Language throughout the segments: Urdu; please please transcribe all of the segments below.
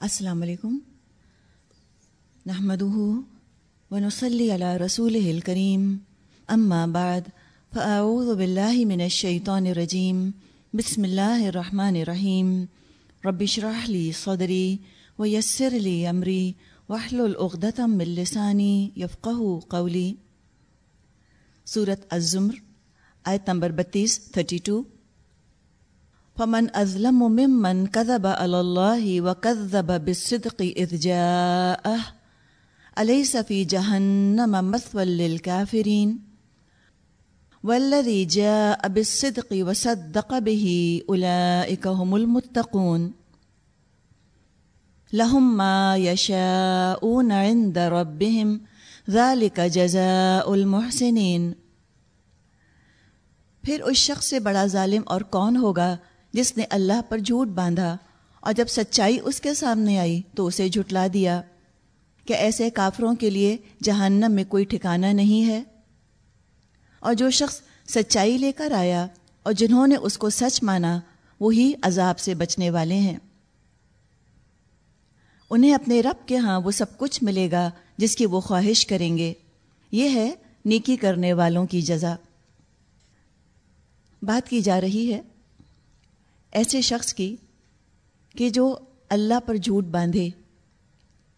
السلام علیکم۔ نحمد ونسلی علی رسول الکریم۔ اما بعد، فاعوذ باللہ من الشیطان الرجیم۔ بسم اللہ الرحمن الرحیم۔ رب اشرح لی صدری ویسر لی امری واحلل عقدۃ من لسانی یفقهوا قولی۔ سورت الزمر، آیت نمبر بتیس، تھرٹی ٹو۔ فمن ازلم ممن كذب على الله وكذب بالصدق اذ جاءه. اليس في جهنم مثوى للكافرين؟ والذي جاء بالصدق وصدق به اولئك هم المتقون. لهم ما يشاءون عند ربهم، ذلك جزاء المحسنين. پھر اس شخص سے بڑا ظالم اور کون ہوگا؟ جس نے اللہ پر جھوٹ باندھا اور جب سچائی اس کے سامنے آئی تو اسے جھٹلا دیا۔ کہ ایسے کافروں کے لیے جہنم میں کوئی ٹھکانہ نہیں ہے؟ اور جو شخص سچائی لے کر آیا اور جنہوں نے اس کو سچ مانا، وہی عذاب سے بچنے والے ہیں۔ انہیں اپنے رب کے ہاں وہ سب کچھ ملے گا جس کی وہ خواہش کریں گے۔ یہ ہے نیکی کرنے والوں کی جزا۔ بات کی جا رہی ہے ایسے شخص کی کہ جو اللہ پر جھوٹ باندھے۔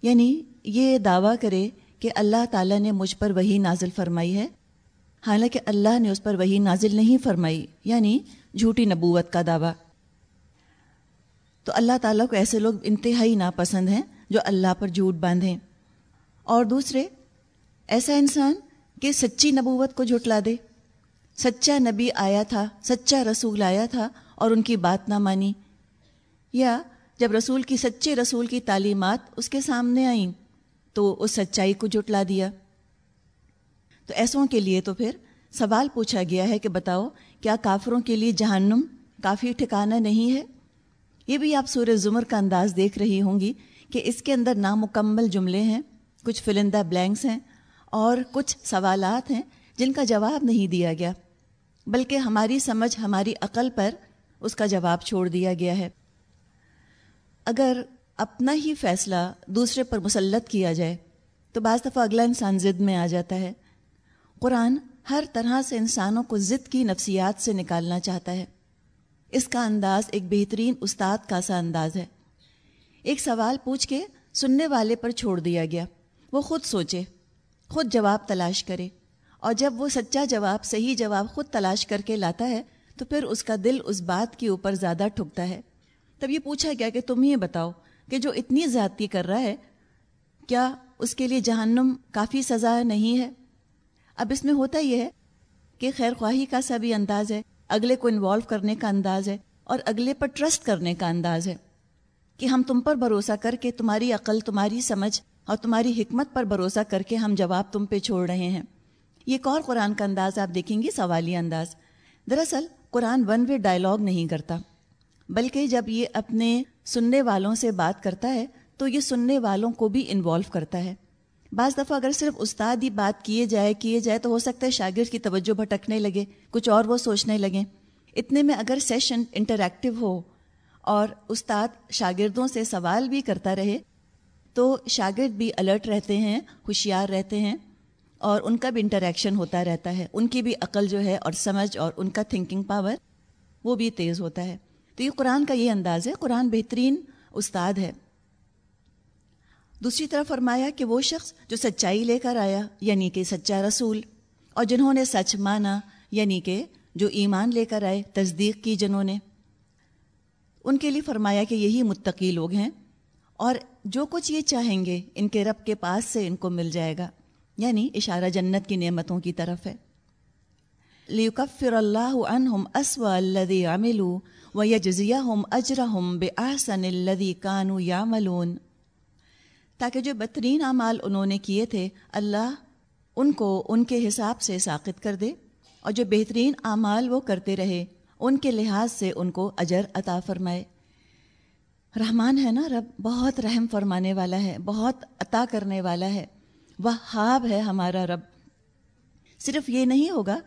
یعنی یہ دعویٰ کرے کہ اللہ تعالیٰ نے مجھ پر وہی نازل فرمائی ہے۔ حالانکہ اللہ نے اس پر وہی نازل نہیں فرمائی یعنی جھوٹی نبوت کا دعویٰ۔ تو اللہ تعالیٰ کو ایسے لوگ انتہائی ناپسند ہیں جو اللہ پر جھوٹ باندھیں۔ اور دوسرے، ایسا انسان کہ سچی نبوت کو جھٹلا دے۔ سچا نبی آیا تھا، سچا رسول آیا تھا اور ان کی بات نہ مانی۔ یا جب رسول کی سچے رسول کی تعلیمات اس کے سامنے آئیں، تو اس سچائی کو جٹلا دیا۔ تو ایسوں کے لیے تو پھر سوال پوچھا گیا ہے کہ بتاؤ، کیا کافروں کے لیے جہنم کافی ٹھکانہ نہیں ہے؟ یہ بھی آپ سورہ زمر کا انداز دیکھ رہی ہوں گی کہ اس کے اندر نامکمل جملے ہیں، کچھ فلندہ بلینکس ہیں اور کچھ سوالات ہیں جن کا جواب نہیں دیا گیا، بلکہ ہماری سمجھ، ہماری عقل پر اس کا جواب چھوڑ دیا گیا ہے۔ اگر اپنا ہی فیصلہ دوسرے پر مسلط کیا جائے، تو بعض دفعہ اگلا انسان ضد میں آ جاتا ہے۔ قرآن ہر طرح سے انسانوں کو ضد کی نفسیات سے نکالنا چاہتا ہے۔ اس کا انداز ایک بہترین استاد کا سا انداز ہے۔ ایک سوال پوچھ کے سننے والے پر چھوڑ دیا گیا۔ وہ خود سوچے، خود جواب تلاش کرے۔ اور جب وہ سچا جواب، صحیح جواب خود تلاش کر کے لاتا ہے تو پھر اس کا دل اس بات کے اوپر زیادہ ٹھکتا ہے۔ تب یہ پوچھا گیا کہ تم یہ بتاؤ کہ جو اتنی زیادتی کر رہا ہے، کیا اس کے لیے جہنم کافی سزا نہیں ہے؟ اب اس میں ہوتا یہ ہے کہ خیر خواہی کا سا بھی انداز ہے، اگلے کو انوالو کرنے کا انداز ہے اور اگلے پر ٹرسٹ کرنے کا انداز ہے کہ ہم تم پر بھروسہ کر کے تمہاری عقل، تمہاری سمجھ اور تمہاری حکمت پر بھروسہ کر کے ہم جواب تم پہ چھوڑ رہے ہیں۔ یہ ایک اور قرآن کا انداز آپ دیکھیں گے، سوالی انداز۔ دراصل قرآن ون وے ڈائلاگ نہیں کرتا، بلکہ جب یہ اپنے سننے والوں سے بات کرتا ہے، تو یہ سننے والوں کو بھی انوالو کرتا ہے۔ بعض دفعہ اگر صرف استاد ہی بات کیے جائے کیے جائے تو ہو سکتا ہے شاگرد کی توجہ بھٹکنے لگے، کچھ اور وہ سوچنے لگیں اتنے میں اگر سیشن انٹریکٹیو ہو اور استاد شاگردوں سے سوال بھی کرتا رہے، تو شاگرد بھی الرٹ رہتے ہیں، ہوشیار رہتے ہیں۔ اور ان کا بھی انٹریکشن ہوتا رہتا ہے۔ ان کی بھی عقل جو ہے اور سمجھ اور ان کا تھنکنگ پاور وہ بھی تیز ہوتا ہے۔ تو یہ قرآن کا یہ انداز ہے۔ قرآن بہترین استاد ہے۔ دوسری طرف فرمایا کہ وہ شخص جو سچائی لے کر آیا یعنی کہ سچا رسول، اور جنہوں نے سچ مانا یعنی کہ جو ایمان لے کر آئے، تصدیق کی جنہوں نے۔ ان کے لیے فرمایا کہ یہی متقی لوگ ہیں، اور جو کچھ یہ چاہیں گے، ان کے رب کے پاس سے ان کو مل جائے گا۔ یعنی اشارہ جنت کی نعمتوں کی طرف ہے۔ لیکفر اللہ عنہم اسوا الذی عملوا ویجزیہم اجرہم باحسن الذی کانوا یعملون تاکہ جو بہترین اعمال انہوں نے کیے تھے، اللہ ان کو ان کے حساب سے ساقط کر دے اور جو بہترین اعمال وہ کرتے رہے، ان کے لحاظ سے ان کو اجر عطا فرمائے۔ رحمان ہے نا رب؟ بہت رحم فرمانے والا ہے، بہت عطا کرنے والا ہے۔ وہاب ہے ہمارا رب۔ صرف یہ نہیں ہوگا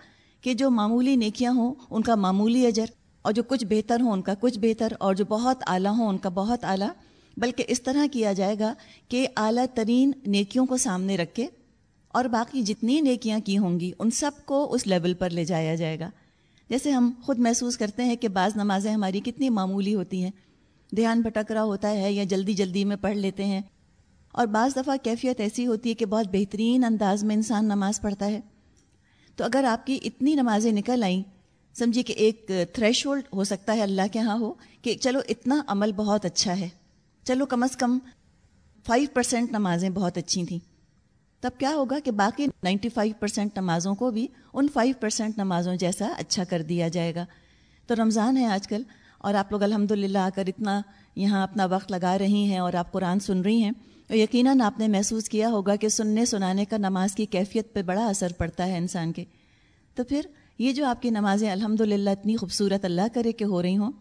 کہ جو معمولی نیکیاں ہوں، ان کا معمولی اجر، اور جو کچھ بہتر ہوں، ان کا کچھ بہتر، اور جو بہت اعلیٰ ہوں، ان کا بہت اعلیٰ۔ بلکہ اس طرح کیا جائے گا کہ اعلیٰ ترین نیکیوں کو سامنے رکھ کے اور باقی جتنی نیکیاں کی ہوں گی، ان سب کو اس لیول پر لے جایا جائے گا۔ جیسے ہم خود محسوس کرتے ہیں کہ بعض نمازیں ہماری کتنی معمولی ہوتی ہیں۔ دھیان بھٹک رہا ہوتا ہے یا جلدی جلدی میں پڑھ لیتے ہیں اور بعض دفعہ کیفیت ایسی ہوتی ہے کہ بہت بہترین انداز میں انسان نماز پڑھتا ہے۔ تو اگر آپ کی اتنی نمازیں نکل آئیں، سمجھیے کہ ایک تھریش ہولڈ ہو سکتا ہے اللہ کے ہاں ہو کہ چلو اتنا عمل بہت اچھا ہے۔ چلو کم از کم فائیو پرسینٹ نمازیں بہت اچھی تھیں۔ تب کیا ہوگا کہ باقی نائنٹی فائیو پرسینٹ نمازوں کو بھی ان فائیو پرسینٹ نمازوں جیسا اچھا کر دیا جائے گا۔ تو رمضان ہے آج کل اور آپ لوگ الحمد للہ آ کر اتنا یہاں اپنا وقت لگا رہی ہیں اور آپ قرآن سن رہی ہیں یقیناً آپ نے محسوس کیا ہوگا کہ سننے سنانے کا نماز کی کیفیت پہ بڑا اثر پڑتا ہے انسان کے۔ تو پھر یہ جو آپ کی نمازیں الحمد للہ اتنی خوبصورت اللہ کرے کہ ہو رہی ہوں،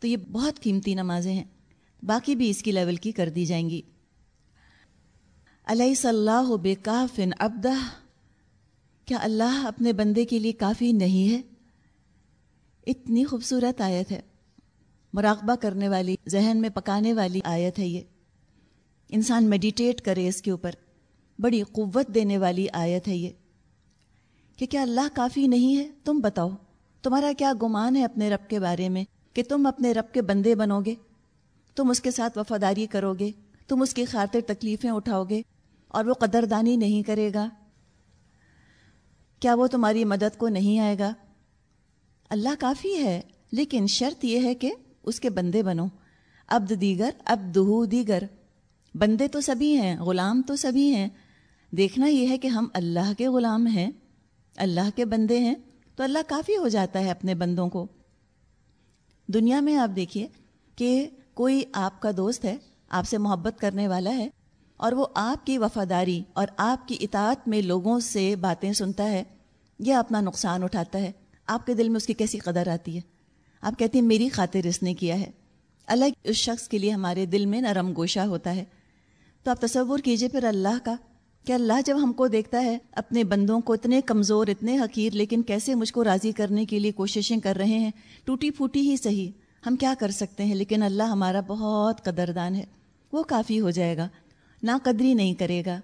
تو یہ بہت قیمتی نمازیں ہیں۔ باقی بھی اس کی لیول کی کر دی جائیں گی۔ علیہ صلی اللہ بے کافن ابدہ کیا اللہ اپنے بندے کے لیے کافی نہیں ہے؟ اتنی خوبصورت آیت ہے۔ مراقبہ کرنے والی، ذہن میں پکانے والی آیت ہے یہ۔ انسان میڈیٹیٹ کرے اس کے اوپر، بڑی قوت دینے والی آیت ہے یہ کہ کیا اللہ کافی نہیں ہے؟ تم بتاؤ، تمہارا کیا گمان ہے اپنے رب کے بارے میں کہ تم اپنے رب کے بندے بنو گے؟ تم اس کے ساتھ وفاداری کرو گے، تم اس کی خاطر تکلیفیں اٹھاؤ گے اور وہ قدردانی نہیں کرے گا؟ کیا وہ تمہاری مدد کو نہیں آئے گا؟ اللہ کافی ہے، لیکن شرط یہ ہے کہ اس کے بندے بنو ابد دیگر اب دیگر۔ بندے تو سبھی ہیں، غلام تو سبھی ہیں۔ دیکھنا یہ ہے کہ ہم اللہ کے غلام ہیں، اللہ کے بندے ہیں، تو اللہ کافی ہو جاتا ہے اپنے بندوں کو۔ دنیا میں آپ دیکھیے کہ کوئی آپ کا دوست ہے، آپ سے محبت کرنے والا ہے اور وہ آپ کی وفاداری اور آپ کی اطاعت میں لوگوں سے باتیں سنتا ہے یا اپنا نقصان اٹھاتا ہے۔ آپ کے دل میں اس کی کیسی قدر آتی ہے؟ آپ کہتی ہیں، میری خاطر اس نے کیا ہے۔ الگ اس شخص کے لیے ہمارے دل میں نرم گوشہ ہوتا ہے۔ تو آپ تصور کیجیے پھر اللہ کا، کہ اللہ جب ہم کو دیکھتا ہے، اپنے بندوں کو اتنے کمزور، اتنے حقیر، لیکن کیسے مجھ کو راضی کرنے کے لیے کوششیں کر رہے ہیں، ٹوٹی پھوٹی ہی صحیح۔ ہم کیا کر سکتے ہیں؟ لیکن اللہ ہمارا بہت قدردان ہے۔ وہ کافی ہو جائے گا۔ نا قدری نہیں کرے گا۔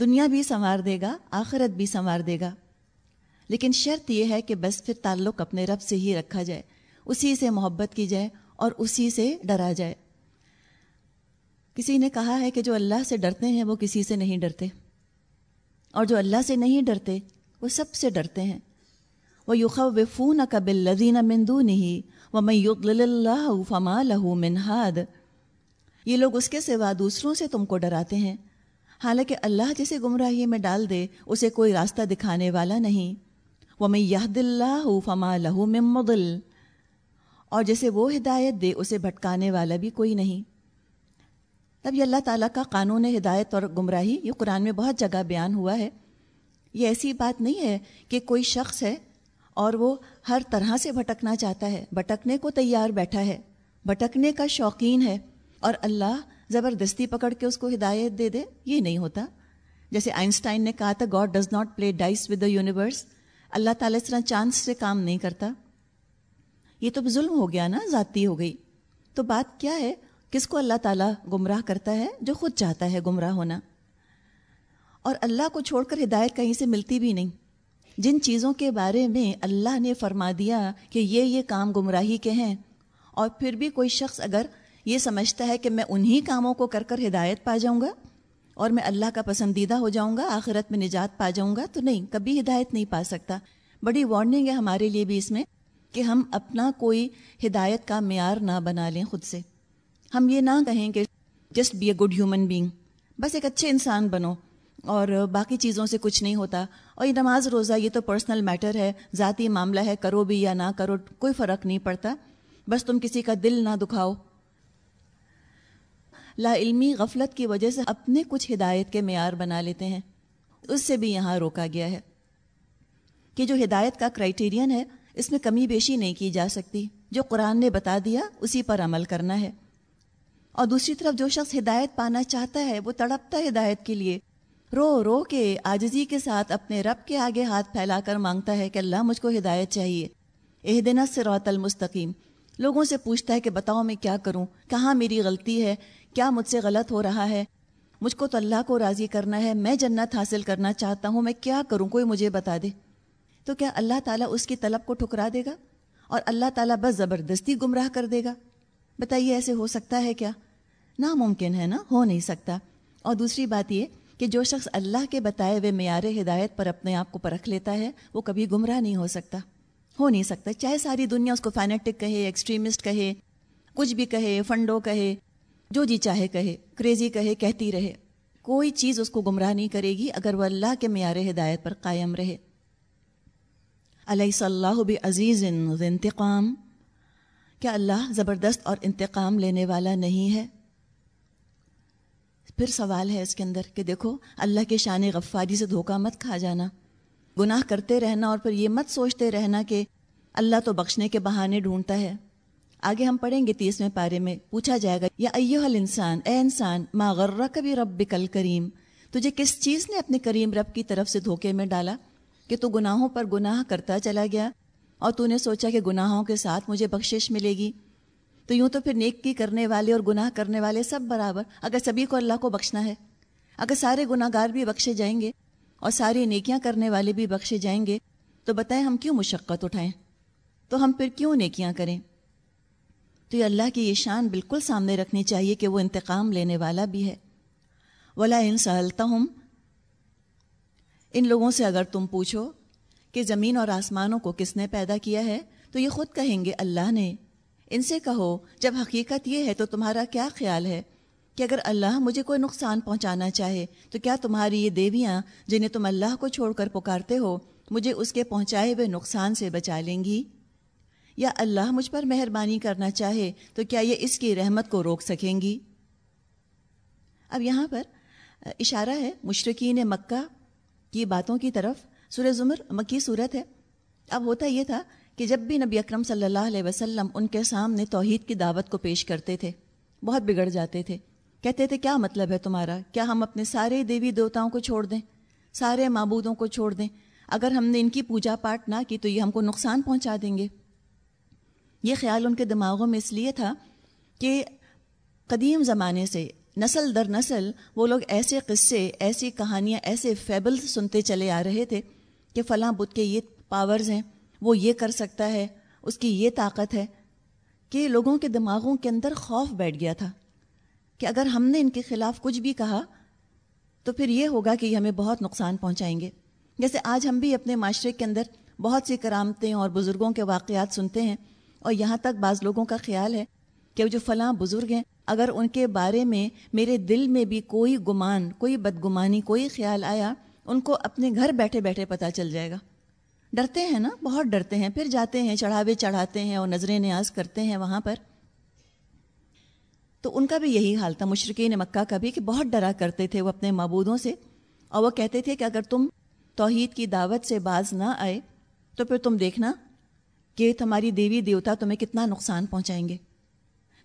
دنیا بھی سنوار دے گا، آخرت بھی سنوار دے گا۔ لیکن شرط یہ ہے کہ بس پھر تعلق اپنے رب سے ہی رکھا جائے۔ اسی سے محبت کی جائے اور اسی سے ڈرا جائے۔ کسی نے کہا ہے کہ جو اللہ سے ڈرتے ہیں وہ کسی سے نہیں ڈرتے اور جو اللہ سے نہیں ڈرتے وہ سب سے ڈرتے ہیں۔ وہ یوخ و فون قبل لذینہ مندو نہیں وہ میں اللہ فما لہو منہاد یہ لوگ اس کے سوا دوسروں سے تم کو ڈراتے ہیں۔ حالانکہ اللہ جسے گمراہی میں ڈال دے، اسے کوئی راستہ دکھانے والا نہیں۔ وہ میں یہ دل فما لہو ممدل اور جسے وہ ہدایت دے، اسے بھٹکانے والا بھی کوئی نہیں۔ تب یہ اللہ تعالیٰ کا قانون ہدایت اور گمراہی یہ قرآن میں بہت جگہ بیان ہوا ہے۔ یہ ایسی بات نہیں ہے کہ کوئی شخص ہے اور وہ ہر طرح سے بھٹکنا چاہتا ہے، بھٹکنے کو تیار بیٹھا ہے، بھٹکنے کا شوقین ہے اور اللہ زبردستی پکڑ کے اس کو ہدایت دے دے، یہ نہیں ہوتا۔ جیسے آئنسٹائن نے کہا تھا God does not play dice with the universe اللہ تعالیٰ اس طرح چانس سے کام نہیں کرتا۔ یہ تو ظلم ہو گیا نا، ذاتی ہو گئی۔ تو بات کیا ہے؟ کس کو اللہ تعالیٰ گمراہ کرتا ہے؟ جو خود چاہتا ہے گمراہ ہونا۔ اور اللہ کو چھوڑ کر ہدایت کہیں سے ملتی بھی نہیں۔ جن چیزوں کے بارے میں اللہ نے فرما دیا کہ یہ یہ کام گمراہی کے ہیں، اور پھر بھی کوئی شخص اگر یہ سمجھتا ہے کہ میں انہی کاموں کو کر کر ہدایت پا جاؤں گا، اور میں اللہ کا پسندیدہ ہو جاؤں گا، آخرت میں نجات پا جاؤں گا، تو نہیں، کبھی ہدایت نہیں پا سکتا۔ بڑی وارننگ ہے ہمارے لیے بھی اس میں کہ ہم اپنا کوئی ہدایت کا معیار نہ بنا لیں خود سے۔ ہم یہ نہ کہیں کہ just be a good human being بس ایک اچھے انسان بنو اور باقی چیزوں سے کچھ نہیں ہوتا. اور یہ نماز روزہ یہ تو پرسنل میٹر ہے. ذاتی معاملہ ہے. کرو بھی یا نہ کرو کوئی فرق نہیں پڑتا. بس تم کسی کا دل نہ دکھاؤ. لا علمی غفلت کی وجہ سے اپنے کچھ ہدایت کے معیار بنا لیتے ہیں. اس سے بھی یہاں روکا گیا ہے کہ جو ہدایت کا کرائٹیرین ہے، اس میں کمی بیشی نہیں کی جا سکتی. جو قرآن نے بتا دیا، اسی پر عمل کرنا ہے. اور دوسری طرف جو شخص ہدایت پانا چاہتا ہے، وہ تڑپتا ہے ہدایت کے لیے۔ رو رو کے آجزی کے ساتھ اپنے رب کے آگے ہاتھ پھیلا کر مانگتا ہے کہ اللہ مجھ کو ہدایت چاہیے۔ اح دن سے روت المستقیم۔ لوگوں سے پوچھتا ہے کہ بتاؤ میں کیا کروں؟ کہاں میری غلطی ہے؟ کیا مجھ سے غلط ہو رہا ہے؟ مجھ کو تو اللہ کو راضی کرنا ہے، میں جنت حاصل کرنا چاہتا ہوں، میں کیا کروں؟ کوئی مجھے بتا دے۔ تو کیا اللہ تعالیٰ اس کی طلب کو ٹھکرا دے گا؟ اور اللہ تعالیٰ بس زبردستی گمراہ کر دے گا؟ بتائیے ایسے ہو سکتا ہے کیا؟ ناممکن ہے نا؟ ہو نہیں سکتا۔ اور دوسری بات یہ کہ جو شخص اللہ کے بتائے ہوئے معیار ہدایت پر اپنے آپ کو پرکھ لیتا ہے، وہ کبھی گمراہ نہیں ہو سکتا۔ ہو نہیں سکتا۔ چاہے ساری دنیا اس کو فینیٹک کہے ایکسٹریمسٹ کہے، کچھ بھی کہے، فنڈو کہے، جو جی چاہے کہے کریزی کہے، کہتی رہے۔ کوئی چیز اس کو گمراہ نہیں کرے گی اگر وہ اللہ کے معیار ہدایت پر قائم رہے۔ علیہ صلاح عزیز انتقام۔ کیا اللہ زبردست اور انتقام لینے والا نہیں ہے؟ پھر سوال ہے اس کے اندر کہ دیکھو، اللہ کے شان غفاری سے دھوکہ مت کھا جانا۔ گناہ کرتے رہنا اور پھر یہ مت سوچتے رہنا کہ اللہ تو بخشنے کے بہانے ڈھونڈتا ہے۔ آگے ہم پڑھیں گے تیسویں پارے میں، پوچھا جائے گا، یا ایو حل انسان اے انسان، ما غرہ کبھی رب کل کریم تجھے کس چیز نے اپنے کریم رب کی طرف سے دھوکے میں ڈالا کہ تو گناہوں پر گناہ کرتا چلا گیا اور تو نے سوچا کہ گناہوں کے ساتھ مجھے بخشش ملے گی؟ تو یوں تو پھر نیک کی کرنے والے اور گناہ کرنے والے سب برابر، اگر سبھی کو اللہ کو بخشنا ہے۔ اگر سارے گناہ گار بھی بخشے جائیں گے اور ساری نیکیاں کرنے والے بھی بخشے جائیں گے، تو بتائیں ہم کیوں مشقت اٹھائیں؟ تو ہم پھر کیوں نیکیاں کریں؟ تو یہ اللہ کی یہ شان بالکل سامنے رکھنی چاہیے کہ وہ انتقام لینے والا بھی ہے۔ ولا ان سہلتا ہوں ان لوگوں سے اگر تم پوچھو کہ زمین اور آسمانوں کو کس نے پیدا کیا ہے، تو یہ خود کہیں گے اللہ نے۔ ان سے کہو، جب حقیقت یہ ہے تو تمہارا کیا خیال ہے؟ کہ اگر اللہ مجھے کوئی نقصان پہنچانا چاہے، تو کیا تمہاری یہ دیویاں جنہیں تم اللہ کو چھوڑ کر پکارتے ہو، مجھے اس کے پہنچائے ہوئے نقصان سے بچا لیں گی؟ یا اللہ مجھ پر مہربانی کرنا چاہے، تو کیا یہ اس کی رحمت کو روک سکیں گی؟ اب یہاں پر اشارہ ہے مشرقین مکہ کی باتوں کی طرف۔ سورہ زمر مکی صورت ہے۔ اب ہوتا یہ تھا کہ جب بھی نبی اکرم صلی اللہ علیہ وسلم ان کے سامنے توحید کی دعوت کو پیش کرتے تھے، بہت بگڑ جاتے تھے۔ کہتے تھے، کیا مطلب ہے تمہارا؟ کیا ہم اپنے سارے دیوی دیوتاؤں کو چھوڑ دیں؟ سارے معبودوں کو چھوڑ دیں؟ اگر ہم نے ان کی پوجا پاٹ نہ کی تو یہ ہم کو نقصان پہنچا دیں گے؟ یہ خیال ان کے دماغوں میں اس لیے تھا کہ قدیم زمانے سے نسل در نسل وہ لوگ ایسے قصے، ایسی کہانیاں، ایسے فیبل سنتے چلے آ رہے تھے کہ فلاں بدھ کے یہ پاورز ہیں۔ وہ یہ کر سکتا ہے، اس کی یہ طاقت ہے کہ لوگوں کے دماغوں کے اندر خوف بیٹھ گیا تھا کہ اگر ہم نے ان کے خلاف کچھ بھی کہا، تو پھر یہ ہوگا کہ یہ ہمیں بہت نقصان پہنچائیں گے۔ جیسے آج ہم بھی اپنے معاشرے کے اندر بہت سی کرامتیں اور بزرگوں کے واقعات سنتے ہیں اور یہاں تک بعض لوگوں کا خیال ہے کہ جو فلاں بزرگ ہیں، اگر ان کے بارے میں میرے دل میں بھی کوئی گمان، کوئی بدگمانی، کوئی خیال آیا، ان کو اپنے گھر بیٹھے بیٹھے پتہ چل جائے گا۔ ڈرتے ہیں نا، بہت ڈرتے ہیں، پھر جاتے ہیں، چڑھاوے چڑھاتے ہیں اور نظریں نیاز کرتے ہیں وہاں پر۔ تو ان کا بھی یہی حال تھا، مشرقین مکہ کا بھی، کہ بہت ڈرا کرتے تھے وہ اپنے معبودوں سے۔ اور وہ کہتے تھے کہ اگر تم توحید کی دعوت سے باز نہ آئے، تو پھر تم دیکھنا کہ تمہاری دیوی دیوتا تمہیں کتنا نقصان پہنچائیں گے۔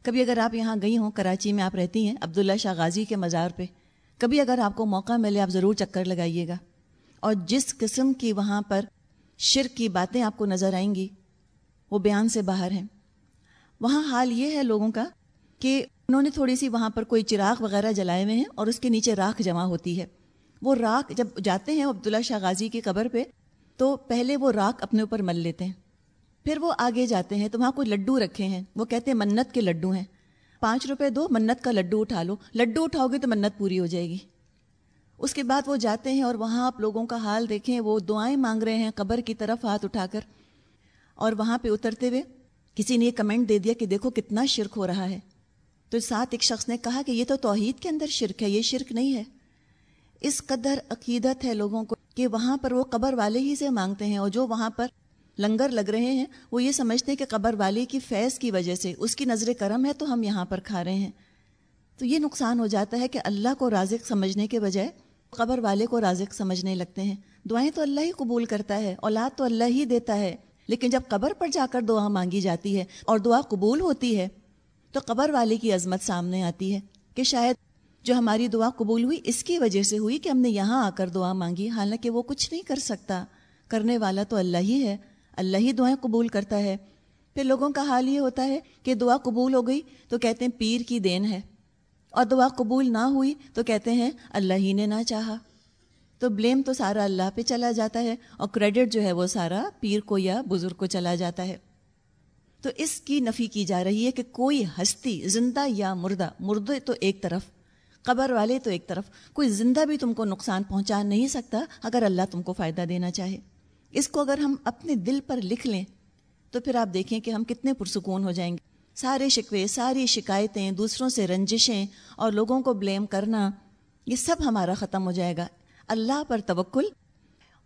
کبھی اگر آپ یہاں گئی ہوں، کراچی میں آپ رہتی ہیں، عبداللہ شاہ غازی کے مزار پہ، کبھی اگر آپ کو موقع ملے، آپ ضرور چکر لگائیے گا۔ اور جس قسم کی وہاں پر شرک کی باتیں آپ کو نظر آئیں گی، وہ بیان سے باہر ہیں۔ وہاں حال یہ ہے لوگوں کا کہ انہوں نے تھوڑی سی وہاں پر کوئی چراغ وغیرہ جلائے ہوئے ہیں اور اس کے نیچے راکھ جمع ہوتی ہے۔ وہ راکھ جب جاتے ہیں عبداللہ شاہ غازی کی قبر پہ، تو پہلے وہ راکھ اپنے اوپر مل لیتے ہیں۔ پھر وہ آگے جاتے ہیں، تو وہاں کوئی لڈو رکھے ہیں۔ وہ کہتے ہیں منت کے لڈو ہیں۔ پانچ روپے دو، منت کا لڈو اٹھا لو۔ لڈو اٹھاؤ گے تو منت پوری ہو جائے گی۔ اس کے بعد وہ جاتے ہیں اور وہاں آپ لوگوں کا حال دیکھیں، وہ دعائیں مانگ رہے ہیں قبر کی طرف ہاتھ اٹھا کر۔ اور وہاں پہ اترتے ہوئے کسی نے یہ کمنٹ دے دیا کہ دیکھو کتنا شرک ہو رہا ہے۔ تو ساتھ ایک شخص نے کہا کہ یہ تو توحید کے اندر شرک ہے، یہ شرک نہیں ہے۔ اس قدر عقیدت ہے لوگوں کو کہ وہاں پر وہ قبر والے ہی سے مانگتے ہیں اور جو وہاں پر لنگر لگ رہے ہیں، وہ یہ سمجھتے ہیں کہ قبر والے کی فیض کی وجہ سے، اس کی نظر کرم ہے تو ہم یہاں پر کھا رہے ہیں۔ تو یہ نقصان ہو جاتا ہے کہ اللہ کو رازق سمجھنے کے بجائے قبر والے کو رازق سمجھنے لگتے ہیں۔ دعائیں تو اللہ ہی قبول کرتا ہے، اولاد تو اللہ ہی دیتا ہے۔ لیکن جب قبر پر جا کر دعا مانگی جاتی ہے اور دعا قبول ہوتی ہے، تو قبر والے کی عظمت سامنے آتی ہے کہ شاید جو ہماری دعا قبول ہوئی، اس کی وجہ سے ہوئی کہ ہم نے یہاں آ کر دعا مانگی۔ حالانکہ وہ کچھ نہیں کر سکتا۔ کرنے والا تو اللہ ہی ہے۔ اللہ ہی دعائیں قبول کرتا ہے۔ پھر لوگوں کا حال یہ ہوتا ہے کہ دعا قبول ہو گئی تو کہتے ہیں پیر کی دین ہے۔ اور دعا قبول نہ ہوئی تو کہتے ہیں، اللہ ہی نے نہ چاہا۔ تو بلیم تو سارا اللہ پہ چلا جاتا ہے اور کریڈٹ جو ہے وہ سارا پیر کو یا بزرگ کو چلا جاتا ہے۔ تو اس کی نفی کی جا رہی ہے کہ کوئی ہستی، زندہ یا مردہ، مردے تو ایک طرف، قبر والے تو ایک طرف، کوئی زندہ بھی تم کو نقصان پہنچا نہیں سکتا اگر اللہ تم کو فائدہ دینا چاہے۔ اس کو اگر ہم اپنے دل پر لکھ لیں تو پھر آپ دیکھیں کہ ہم کتنے پرسکون ہو جائیں گے۔ سارے شکوے، ساری شکایتیں، دوسروں سے رنجشیں اور لوگوں کو بلیم کرنا، یہ سب ہمارا ختم ہو جائے گا۔ اللہ پر توکل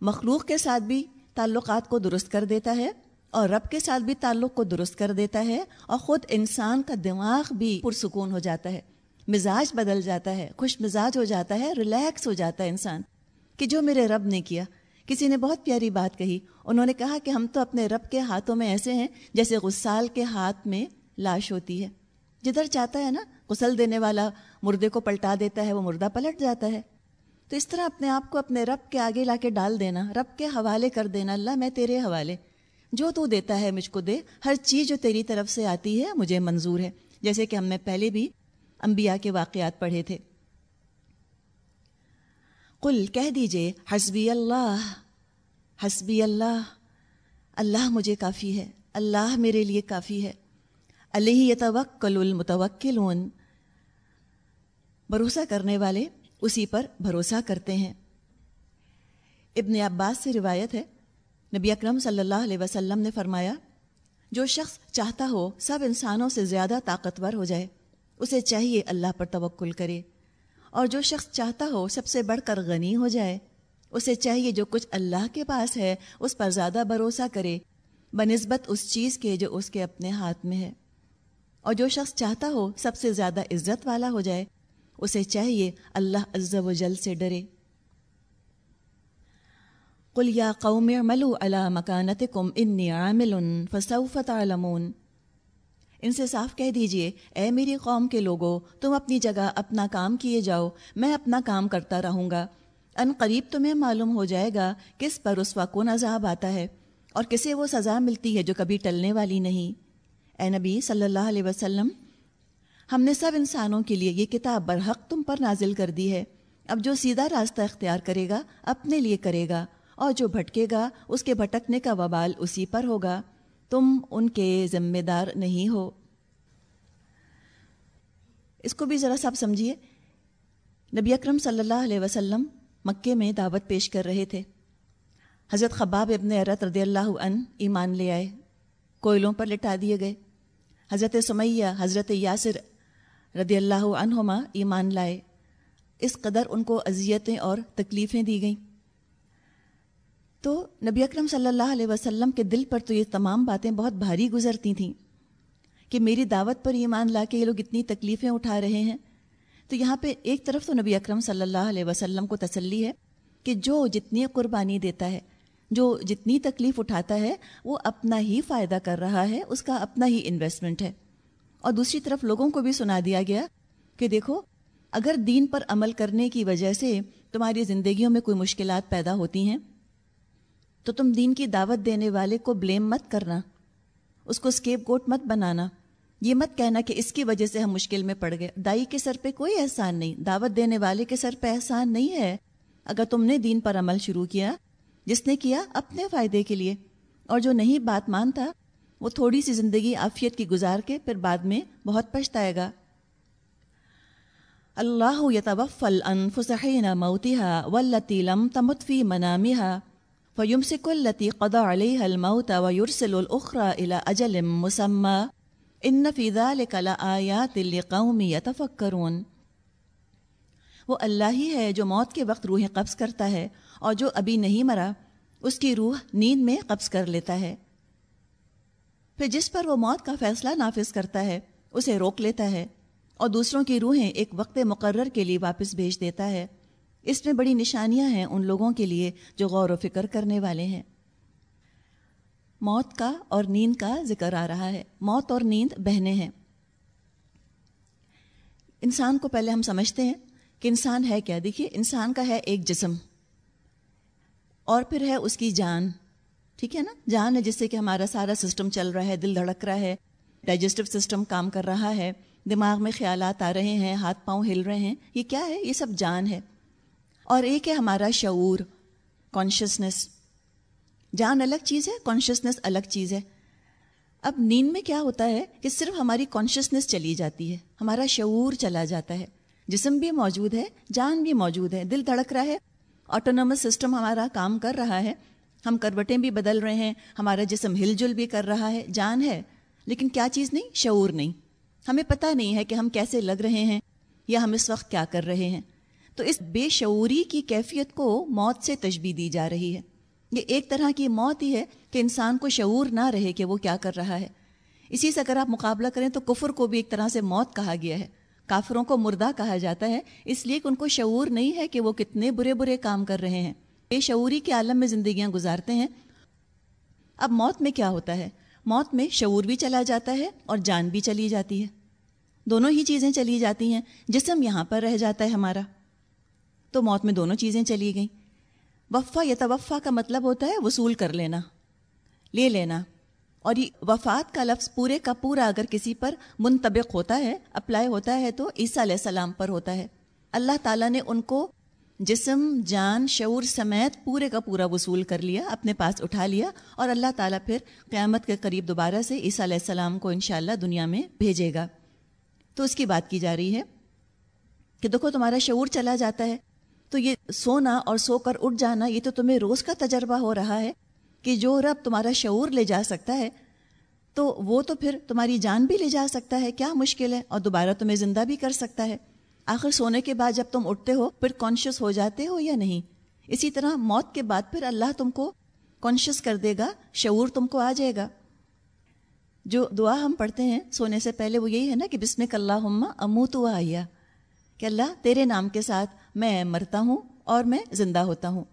مخلوق کے ساتھ بھی تعلقات کو درست کر دیتا ہے اور رب کے ساتھ بھی تعلق کو درست کر دیتا ہے اور خود انسان کا دماغ بھی پرسکون ہو جاتا ہے۔ مزاج بدل جاتا ہے، خوش مزاج ہو جاتا ہے ریلیکس ہو جاتا ہے انسان۔ کہ جو میرے رب نے کیا، کسی نے بہت پیاری بات کہی، انہوں نے کہا کہ ہم تو اپنے رب کے ہاتھوں میں ایسے ہیں جیسے غسال کے ہاتھ میں لاش ہوتی ہے۔ جدھر چاہتا ہے نا، غسل دینے والا مردے کو پلٹا دیتا ہے، وہ مردہ پلٹ جاتا ہے۔ تو اس طرح اپنے آپ کو اپنے رب کے آگے لا کے ڈال دینا، رب کے حوالے کر دینا، اللہ میں تیرے حوالے۔ جو تو دیتا ہے مجھ کو دے، ہر چیز جو تیری طرف سے آتی ہے مجھے منظور ہے۔ جیسے کہ ہم نے پہلے بھی انبیاء کے واقعات پڑھے تھے۔ قل، کہہ دیجیے، حسبی اللہ حسبی اللہ۔ اللہ مجھے کافی ہے، اللہ میرے لیے کافی ہے۔ علیہ یتوکل المتوکلون۔ بھروسہ کرنے والے اسی پر بھروسہ کرتے ہیں۔ ابن عباس سے روایت ہے، نبی اکرم صلی اللہ علیہ وسلم نے فرمایا، جو شخص چاہتا ہو سب انسانوں سے زیادہ طاقتور ہو جائے، اسے چاہیے اللہ پر توکل کرے۔ اور جو شخص چاہتا ہو سب سے بڑھ کر غنی ہو جائے، اسے چاہیے جو کچھ اللہ کے پاس ہے، اس پر زیادہ بھروسہ کرے، بنسبت اس چیز کے جو اس کے اپنے ہاتھ میں ہے۔ اور جو شخص چاہتا ہو سب سے زیادہ عزت والا ہو جائے، اسے چاہیے اللہ عز و جل سے ڈرے۔ قل یا قوم اعملوا على مکانتکم انی عامل فسوف تعلمون۔ ان سے صاف کہہ دیجیے، اے میری قوم کے لوگوں تم اپنی جگہ اپنا کام کیے جاؤ، میں اپنا کام کرتا رہوں گا۔ ان قریب تمہیں معلوم ہو جائے گا کس پر اس وقت عذاب آتا ہے اور کسے وہ سزا ملتی ہے جو کبھی ٹلنے والی نہیں۔ اے نبی صلی اللہ علیہ وسلم، ہم نے سب انسانوں کے لیے یہ کتاب برحق تم پر نازل کر دی ہے۔ اب جو سیدھا راستہ اختیار کرے گا، اپنے لیے کرے گا، اور جو بھٹکے گا، اس کے بھٹکنے کا وبال اسی پر ہوگا۔ تم ان کے ذمہ دار نہیں ہو۔ اس کو بھی ذرا سب سمجھیے۔ نبی اکرم صلی اللہ علیہ وسلم مکے میں دعوت پیش کر رہے تھے۔ حضرت خباب ابن عرت رضی اللہ عنہ ایمان لے آئے، کوئلوں پر لٹا دیے گئے۔ حضرت سمیہ، حضرت یاسر رضی اللہ عنہما ایمان لائے۔ اس قدر ان کو اذیتیں اور تکلیفیں دی گئیں۔ تو نبی اکرم صلی اللہ علیہ وسلم کے دل پر تو یہ تمام باتیں بہت بھاری گزرتی تھیں کہ میری دعوت پر ایمان لا کے یہ لوگ اتنی تکلیفیں اٹھا رہے ہیں۔ تو یہاں پہ ایک طرف تو نبی اکرم صلی اللہ علیہ وسلم کو تسلی ہے کہ جو جتنی قربانی دیتا ہے جو جتنی تکلیف اٹھاتا ہے، وہ اپنا ہی فائدہ کر رہا ہے، اس کا اپنا ہی انویسٹمنٹ ہے۔ اور دوسری طرف لوگوں کو بھی سنا دیا گیا کہ دیکھو، اگر دین پر عمل کرنے کی وجہ سے تمہاری زندگیوں میں کوئی مشکلات پیدا ہوتی ہیں، تو تم دین کی دعوت دینے والے کو بلیم مت کرنا۔ اس کو اسکیپ گوٹ مت بنانا۔ یہ مت کہنا کہ اس کی وجہ سے ہم مشکل میں پڑ گئے۔ دائی کے سر پہ کوئی احسان نہیں۔ دعوت دینے والے کے سر پہ احسان نہیں ہے۔ اگر تم نے دین پر عمل شروع کیا جس نے کیا اپنے فائدے کے لیے۔ اور جو نہیں بات مانتا، وہ تھوڑی سی زندگی عافیت کی گزار کے پھر بعد میں بہت پچھتائے گا۔ اللہ یتوفل انفسحین موتها والتی لم تمت فی منامها فیمسک التی قضا علیہ الموت ویرسل الاخرى الى اجل مسمى ان فی ذلك لآیات لقوم یتفکرون۔ وہ اللہ ہی ہے جو موت کے وقت روح قبض کرتا ہے اور جو ابھی نہیں مرا، اس کی روح نیند میں قبض کر لیتا ہے۔ پھر جس پر وہ موت کا فیصلہ نافذ کرتا ہے، اسے روک لیتا ہے اور دوسروں کی روحیں ایک وقت مقرر کے لیے واپس بھیج دیتا ہے۔ اس میں بڑی نشانیاں ہیں ان لوگوں کے لیے جو غور و فکر کرنے والے ہیں۔ موت کا اور نیند کا ذکر آ رہا ہے۔ موت اور نیند بہنے ہیں۔ انسان کو پہلے ہم سمجھتے ہیں کہ انسان ہے کیا۔ دیکھیے، انسان کا ہے ایک جسم۔ اور پھر ہے اس کی جان۔ ٹھیک ہے نا؟ جان ہے جس سے کہ ہمارا سارا سسٹم چل رہا ہے، دل دھڑک رہا ہے ڈائجسٹو سسٹم کام کر رہا ہے، دماغ میں خیالات آ رہے ہیں، ہاتھ پاؤں ہل رہے ہیں۔ یہ کیا ہے؟ یہ سب جان ہے۔ اور ایک ہے ہمارا شعور کانشیسنیس جان الگ چیز ہے کانشیسنیس الگ چیز ہے۔ اب نیند میں کیا ہوتا ہے کہ صرف ہماری کانشیسنیس چلی جاتی ہے، ہمارا شعور چلا جاتا ہے۔ جسم بھی موجود ہے، جان بھی موجود ہے، دل دھڑک رہا ہے۔ آٹونومس سسٹم ہمارا کام کر رہا ہے۔ ہم کروٹیں بھی بدل رہے ہیں، ہمارا جسم ہل جل بھی کر رہا ہے۔ جان ہے، لیکن کیا چیز نہیں؟ شعور نہیں۔ ہمیں پتہ نہیں ہے کہ ہم کیسے لگ رہے ہیں یا ہم اس وقت کیا کر رہے ہیں۔ تو اس بے شعوری کی کیفیت کو موت سے تشبی دی جا رہی ہے۔ یہ ایک طرح کی موت ہی ہے کہ انسان کو شعور نہ رہے کہ وہ کیا کر رہا ہے۔ اسی سے اگر آپ مقابلہ کریں تو کفر کو بھی ایک طرح سے موت کہا گیا ہے۔ کافروں کو مردہ کہا جاتا ہے، اس لیے کہ ان کو شعور نہیں ہے کہ وہ کتنے برے برے کام کر رہے ہیں۔ بے شعوری کے عالم میں زندگیاں گزارتے ہیں۔ اب موت میں کیا ہوتا ہے؟ موت میں شعور بھی چلا جاتا ہے اور جان بھی چلی جاتی ہے۔ دونوں ہی چیزیں چلی جاتی ہیں۔ جسم یہاں پر رہ جاتا ہے ہمارا۔ تو موت میں دونوں چیزیں چلی گئیں۔ وفا یا توفا کا مطلب ہوتا ہے وصول کر لینا۔ لے لینا۔ اور یہ وفات کا لفظ پورے کا پورا اگر کسی پر منطبق ہوتا ہے اپلائی ہوتا ہے تو عیسیٰ علیہ السلام پر ہوتا ہے۔ اللہ تعالیٰ نے ان کو جسم، جان، شعور سمیت پورے کا پورا وصول کر لیا، اپنے پاس اٹھا لیا اور اللہ تعالیٰ پھر قیامت کے قریب دوبارہ سے عیسیٰ علیہ السلام کو انشاءاللہ دنیا میں بھیجے گا۔ تو اس کی بات کی جا رہی ہے کہ دیکھو تمہارا شعور چلا جاتا ہے، تو یہ سونا اور سو کر اٹھ جانا، یہ تو تمہیں روز کا تجربہ ہو رہا ہے۔ کہ جو رب تمہارا شعور لے جا سکتا ہے، تو وہ تو پھر تمہاری جان بھی لے جا سکتا ہے، کیا مشکل ہے؟ اور دوبارہ تمہیں زندہ بھی کر سکتا ہے۔ آخر سونے کے بعد جب تم اٹھتے ہو، پھر کانشیس ہو جاتے ہو یا نہیں؟ اسی طرح موت کے بعد پھر اللہ تم کو کانشیس کر دے گا، شعور تم کو آ جائے گا۔ جو دعا ہم پڑھتے ہیں سونے سے پہلے، وہ یہی ہے نا کہ بسم اللہ امو تو آیا کہ اللہ تیرے نام کے ساتھ میں مرتا ہوں اور میں زندہ ہوتا ہوں۔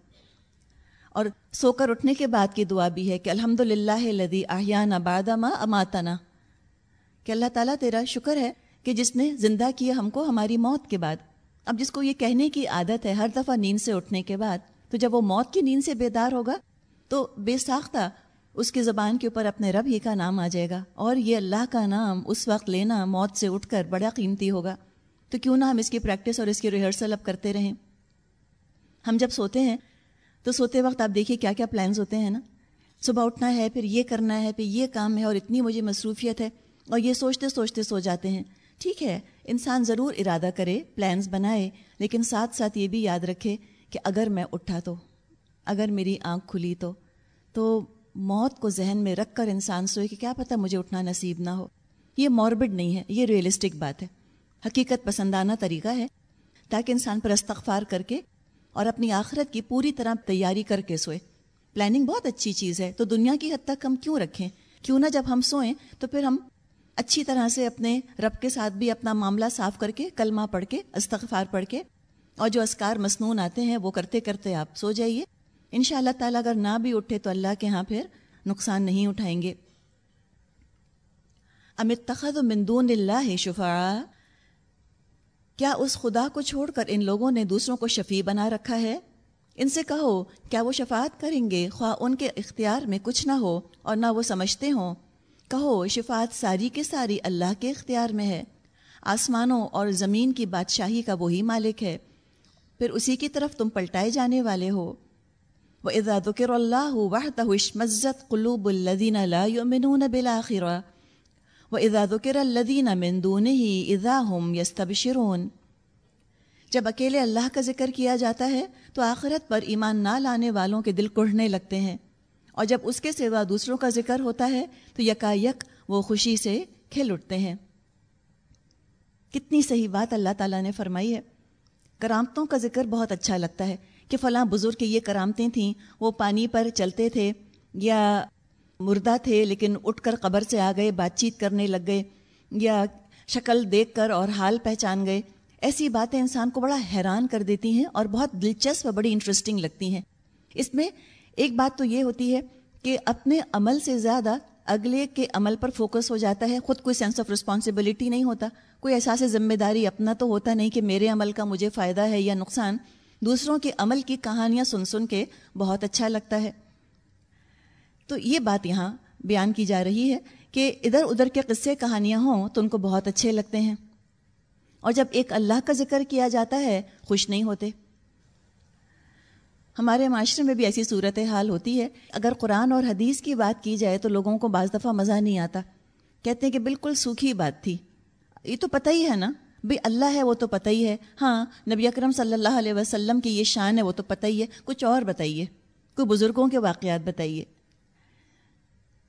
اور سو کر اٹھنے کے بعد کی دعا بھی ہے کہ الحمد للہ لدی آہیانہ بادامہ اماتنا۔ کہ اللہ تعالیٰ تیرا شکر ہے کہ جس نے زندہ کیا ہم کو ہماری موت کے بعد۔ اب جس کو یہ کہنے کی عادت ہے ہر دفعہ نیند سے اٹھنے کے بعد، تو جب وہ موت کی نیند سے بیدار ہوگا، تو بے ساختہ اس کی زبان کے اوپر اپنے رب ہی کا نام آ جائے گا۔ اور یہ اللہ کا نام اس وقت لینا موت سے اٹھ کر بڑا قیمتی ہوگا۔ تو کیوں نہ ہم اس کی پریکٹس اور اس کی ریہرسل اب کرتے رہیں۔ ہم جب سوتے ہیں تو سوتے وقت آپ دیکھیے کیا کیا پلانز ہوتے ہیں نا۔ صبح اٹھنا ہے، پھر یہ کرنا ہے، پھر یہ کام ہے اور اتنی مجھے مصروفیت ہے اور یہ سوچتے سوچتے سو جاتے ہیں۔ ٹھیک ہے، انسان ضرور ارادہ کرے پلانز بنائے، لیکن ساتھ ساتھ یہ بھی یاد رکھے کہ اگر میں اٹھا تو، اگر میری آنکھ کھلی تو۔ تو موت کو ذہن میں رکھ کر انسان سوئے کہ کیا پتہ مجھے اٹھنا نصیب نہ ہو۔ یہ موربڈ نہیں ہے، یہ ریئلسٹک بات ہے۔ حقیقت پسندانہ طریقہ ہے تاکہ انسان پر استغفار کر کے اور اپنی آخرت کی پوری طرح تیاری کر کے سوئے۔ پلاننگ بہت اچھی چیز ہے، تو دنیا کی حد تک ہم کیوں رکھیں؟ کیوں نہ جب ہم سوئیں، تو پھر ہم اچھی طرح سے اپنے رب کے ساتھ بھی اپنا معاملہ صاف کر کے، کلمہ پڑھ کے، استغفار پڑھ کے، اور جو اسکار مصنون آتے ہیں، وہ کرتے کرتے آپ سو جائیے۔ ان شاء اللہ تعالیٰ اگر نہ بھی اٹھے، تو اللہ کے ہاں پھر نقصان نہیں اٹھائیں گے۔ امت تخت مندون اللہ شفا کیا اس خدا کو چھوڑ کر ان لوگوں نے دوسروں کو شفیع بنا رکھا ہے؟ ان سے کہو، کیا وہ شفاعت کریں گے؟ خواہ ان کے اختیار میں کچھ نہ ہو اور نہ وہ سمجھتے ہوں۔ کہو، شفاعت ساری کے ساری اللہ کے اختیار میں ہے۔ آسمانوں اور زمین کی بادشاہی کا وہی مالک ہے۔ پھر اسی کی طرف تم پلٹائے جانے والے ہو۔ وہ اداد کر اللہ واہ تشمت قلوب الدین اللہ بلاخرہ وہ اداد کر الدین مندون ہی ادا ہم یستبشرون جب اکیلے اللہ کا ذکر کیا جاتا ہے، تو آخرت پر ایمان نہ لانے والوں کے دل کڑھنے لگتے ہیں۔ اور جب اس کے سوا دوسروں کا ذکر ہوتا ہے، تو یکا یک وہ خوشی سے کھل اٹھتے ہیں۔ کتنی صحیح بات اللہ تعالیٰ نے فرمائی ہے۔ کرامتوں کا ذکر بہت اچھا لگتا ہے کہ فلاں بزرگ کی یہ کرامتیں تھیں، وہ پانی پر چلتے تھے یا مردہ تھے لیکن اٹھ کر قبر سے آ گئے، بات چیت کرنے لگ گئے یا شکل دیکھ کر اور حال پہچان گئے۔ ایسی باتیں انسان کو بڑا حیران کر دیتی ہیں اور بہت دلچسپ اور بڑی انٹرسٹنگ لگتی ہیں۔ اس میں ایک بات تو یہ ہوتی ہے کہ اپنے عمل سے زیادہ اگلے کے عمل پر فوکس ہو جاتا ہے۔ خود کوئی سینس آف رسپانسبلٹی نہیں ہوتا۔ کوئی احساس ذمہ داری اپنا تو ہوتا نہیں کہ میرے عمل کا مجھے فائدہ ہے یا نقصان۔ دوسروں کے عمل کی کہانیاں سن سن کے بہت اچھا لگتا ہے۔ تو یہ بات یہاں بیان کی جا رہی ہے کہ ادھر ادھر کے قصے کہانیاں ہوں تو ان کو بہت اچھے لگتے ہیں۔ اور جب ایک اللہ کا ذکر کیا جاتا ہے، خوش نہیں ہوتے۔ ہمارے معاشرے میں بھی ایسی صورت حال ہوتی ہے۔ اگر قرآن اور حدیث کی بات کی جائے تو لوگوں کو بعض دفعہ مزہ نہیں آتا۔ کہتے ہیں کہ بالکل سوکھی بات تھی۔ یہ تو پتہ ہی ہے نا۔ بھئی اللہ ہے وہ تو پتہ ہی ہے۔ ہاں نبی اکرم صلی اللہ علیہ وسلم کی یہ شان ہے وہ تو پتہ ہی ہے۔ کچھ اور بتائیے۔ کوئی بزرگوں کے واقعات بتائیے۔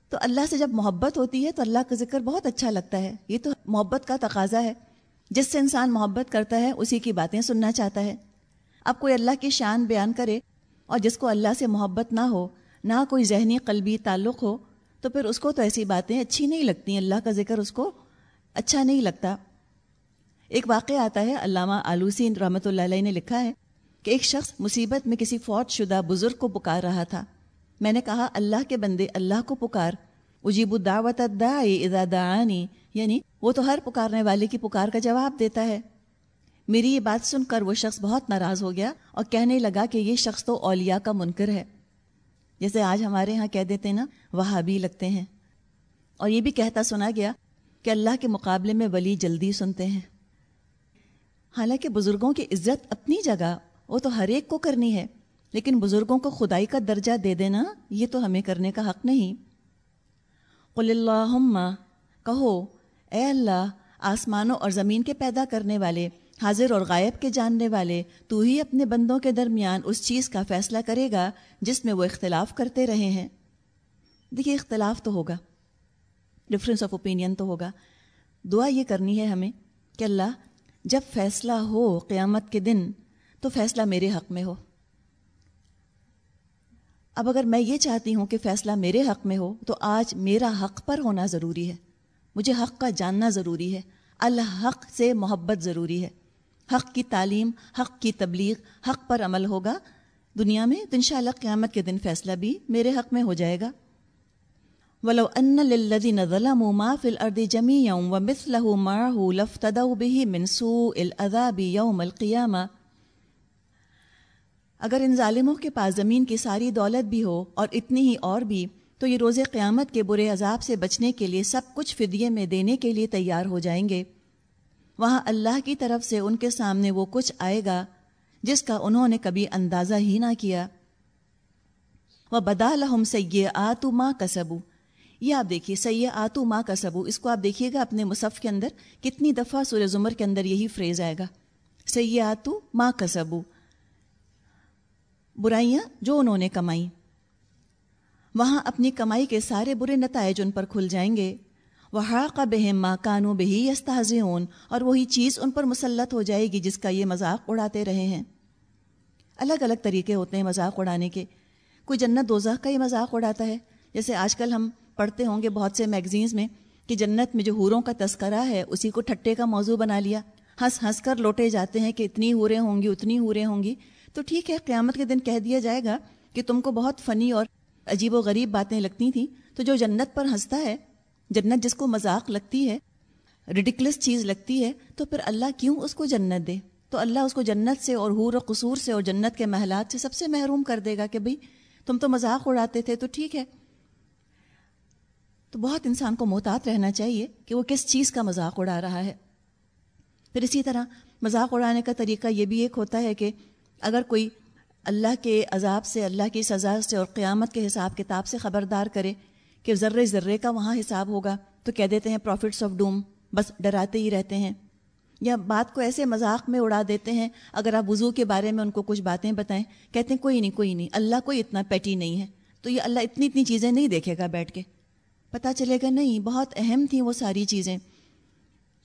تو اللہ سے جب محبت ہوتی ہے تو اللہ کا ذکر بہت اچھا لگتا ہے۔ یہ تو محبت کا تقاضا ہے۔ جس سے انسان محبت کرتا ہے، اسی کی باتیں سننا چاہتا ہے۔ اب کوئی اللہ کی شان بیان کرے اور جس کو اللہ سے محبت نہ ہو، نہ کوئی ذہنی، قلبی تعلق ہو، تو پھر اس کو تو ایسی باتیں اچھی نہیں لگتی اللہ کا ذکر اس کو اچھا نہیں لگتا۔ ایک واقعہ آتا ہے، علامہ آلوسی رحمۃ اللہ علیہ نے لکھا ہے کہ ایک شخص مصیبت میں کسی فوت شدہ بزرگ کو پکار رہا تھا۔ میں نے کہا، اللہ کے بندے، اللہ کو پکار. اجیب الدعوت الداعی اذا دعانی. یعنی وہ تو ہر پکارنے والے کی پکار کا جواب دیتا ہے. میری یہ بات سن کر وہ شخص بہت ناراض ہو گیا اور کہنے لگا کہ یہ شخص تو اولیاء کا منکر ہے. جیسے آج ہمارے ہاں کہہ دیتے نا وہ بھی لگتے ہیں. اور یہ بھی کہتا سنا گیا کہ اللہ کے مقابلے میں ولی جلدی سنتے ہیں. حالانکہ بزرگوں کی عزت اپنی جگہ، وہ تو ہر ایک کو کرنی ہے. لیکن بزرگوں کو خدائی کا درجہ دے دینا یہ تو ہمیں کرنے کا حق نہیں۔ قل اللہم، کہو، اے اللہ، آسمانوں اور زمین کے پیدا کرنے والے، حاضر اور غائب کے جاننے والے، تو ہی اپنے بندوں کے درمیان اس چیز کا فیصلہ کرے گا جس میں وہ اختلاف کرتے رہے ہیں۔ دیکھیے، اختلاف تو ہوگا۔ ڈفرینس آف اوپینین تو ہوگا۔ دعا یہ کرنی ہے ہمیں کہ اللہ، جب فیصلہ ہو قیامت کے دن، تو فیصلہ میرے حق میں ہو۔ اب اگر میں یہ چاہتی ہوں کہ فیصلہ میرے حق میں ہو، تو آج میرا حق پر ہونا ضروری ہے۔ مجھے حق کا جاننا ضروری ہے۔ الحق سے محبت ضروری ہے۔ حق کی تعلیم، حق کی تبلیغ، حق پر عمل ہوگا۔ دنیا میں تو انشاءاللہ قیامت کے دن فیصلہ بھی میرے حق میں ہو جائے گا۔ ولو ان للذین ظلموا ما فی الارض جميعا ومثله معه لفتدوا به من سوء العذاب یوم القیامہ اگر ان ظالموں کے پاس زمین کی ساری دولت بھی ہو اور اتنی ہی اور بھی، تو یہ روز قیامت کے برے عذاب سے بچنے کے لیے سب کچھ فدیے میں دینے کے لیے تیار ہو جائیں گے۔ وہاں اللہ کی طرف سے ان کے سامنے وہ کچھ آئے گا جس کا انہوں نے کبھی اندازہ ہی نہ کیا۔ وہ بدا لحم سید آتو ماں کسبو یہ آپ دیکھیے سید آتو ماں کسبو اس کو آپ دیکھیے گا، اپنے مصحف کے اندر کتنی دفعہ سورہ زمر کے اندر یہی فریز آئے گا۔ سید آتو ماں کسبو برائیاں جو انہوں نے کمائیں۔ وہاں اپنی کمائی کے سارے برے نتائج ان پر کھل جائیں گے۔ وہ کا بہم ماں کانو بہی یستاز اور وہی چیز ان پر مسلط ہو جائے گی جس کا یہ مذاق اڑاتے رہے ہیں۔ الگ الگ طریقے ہوتے ہیں مذاق اڑانے کے۔ کوئی جنت دوزہ کا یہ مذاق اڑاتا ہے۔ جیسے آج کل ہم پڑھتے ہوں گے بہت سے میگزینس میں کہ جنت میں جو حوروں کا تذکرہ ہے، اسی کو ٹھٹے کا موضوع بنا لیا۔ ہنس ہنس کر لوٹے جاتے ہیں کہ اتنی ہوریں ہوں گی، اتنی ہوریں ہوں گی۔ تو ٹھیک ہے، قیامت کے دن کہہ دیا جائے گا کہ تم کو بہت فنی اور عجیب و غریب باتیں لگتی تھیں۔ تو جو جنت پر ہنستا ہے، جنت جس کو مذاق لگتی ہے ریڈیکلس چیز لگتی ہے، تو پھر اللہ کیوں اس کو جنت دے؟ تو اللہ اس کو جنت سے اور حور و قصور سے اور جنت کے محلات سے سب سے محروم کر دے گا کہ بھئی، تم تو مذاق اڑاتے تھے، تو ٹھیک ہے۔ تو بہت انسان کو محتاط رہنا چاہیے کہ وہ کس چیز کا مذاق اڑا رہا ہے۔ پھر اسی طرح مذاق اڑانے کا طریقہ یہ بھی ایک ہوتا ہے کہ اگر کوئی اللہ کے عذاب سے، اللہ کی سزا سے اور قیامت کے حساب کتاب سے خبردار کرے کہ ذرے ذرے کا وہاں حساب ہوگا، تو کہہ دیتے ہیں پروفٹس آف ڈوم بس ڈراتے ہی رہتے ہیں۔ یا بات کو ایسے مذاق میں اڑا دیتے ہیں، اگر آپ وضو کے بارے میں ان کو کچھ باتیں بتائیں، کہتے ہیں کوئی نہیں کوئی نہیں، اللہ کوئی اتنا پیٹی نہیں ہے۔ تو یہ اللہ اتنی اتنی چیزیں نہیں دیکھے گا بیٹھ کے۔ پتہ چلے گا نہیں، بہت اہم تھیں وہ ساری چیزیں۔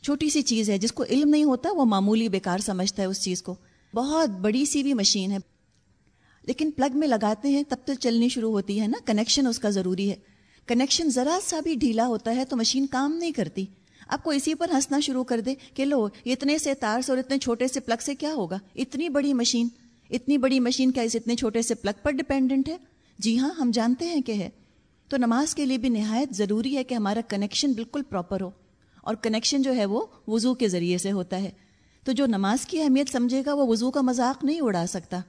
چھوٹی سی چیز ہے، جس کو علم نہیں ہوتا، وہ معمولی بیکار سمجھتا ہے اس چیز کو۔ بہت بڑی سی بھی مشین ہے۔ لیکن پلگ میں لگاتے ہیں، تب تک چلنی شروع ہوتی ہے نا۔ کنیکشن اس کا ضروری ہے۔ کنیکشن ذرا سا بھی ڈھیلا ہوتا ہے تو مشین کام نہیں کرتی۔ آپ کو اسی پر ہنسنا شروع کر دے کہ لو اتنے سے تار سے اور اتنے چھوٹے سے پلگ سے کیا ہوگا؟ اتنی بڑی مشین۔ اتنی بڑی مشین کیا اس اتنے چھوٹے سے پلگ پر ڈپینڈنٹ ہے؟ جی ہاں ہم جانتے ہیں کہ ہے۔ تو نماز کے لیے بھی نہایت ضروری ہے کہ ہمارا کنیکشن بالکل پراپر ہو۔ اور کنیکشن جو ہے وہ وضو کے ذریعے سے ہوتا ہے۔ تو جو نماز کی اہمیت سمجھے گا وہ وضو کا مذاق نہیں اڑا سکتا۔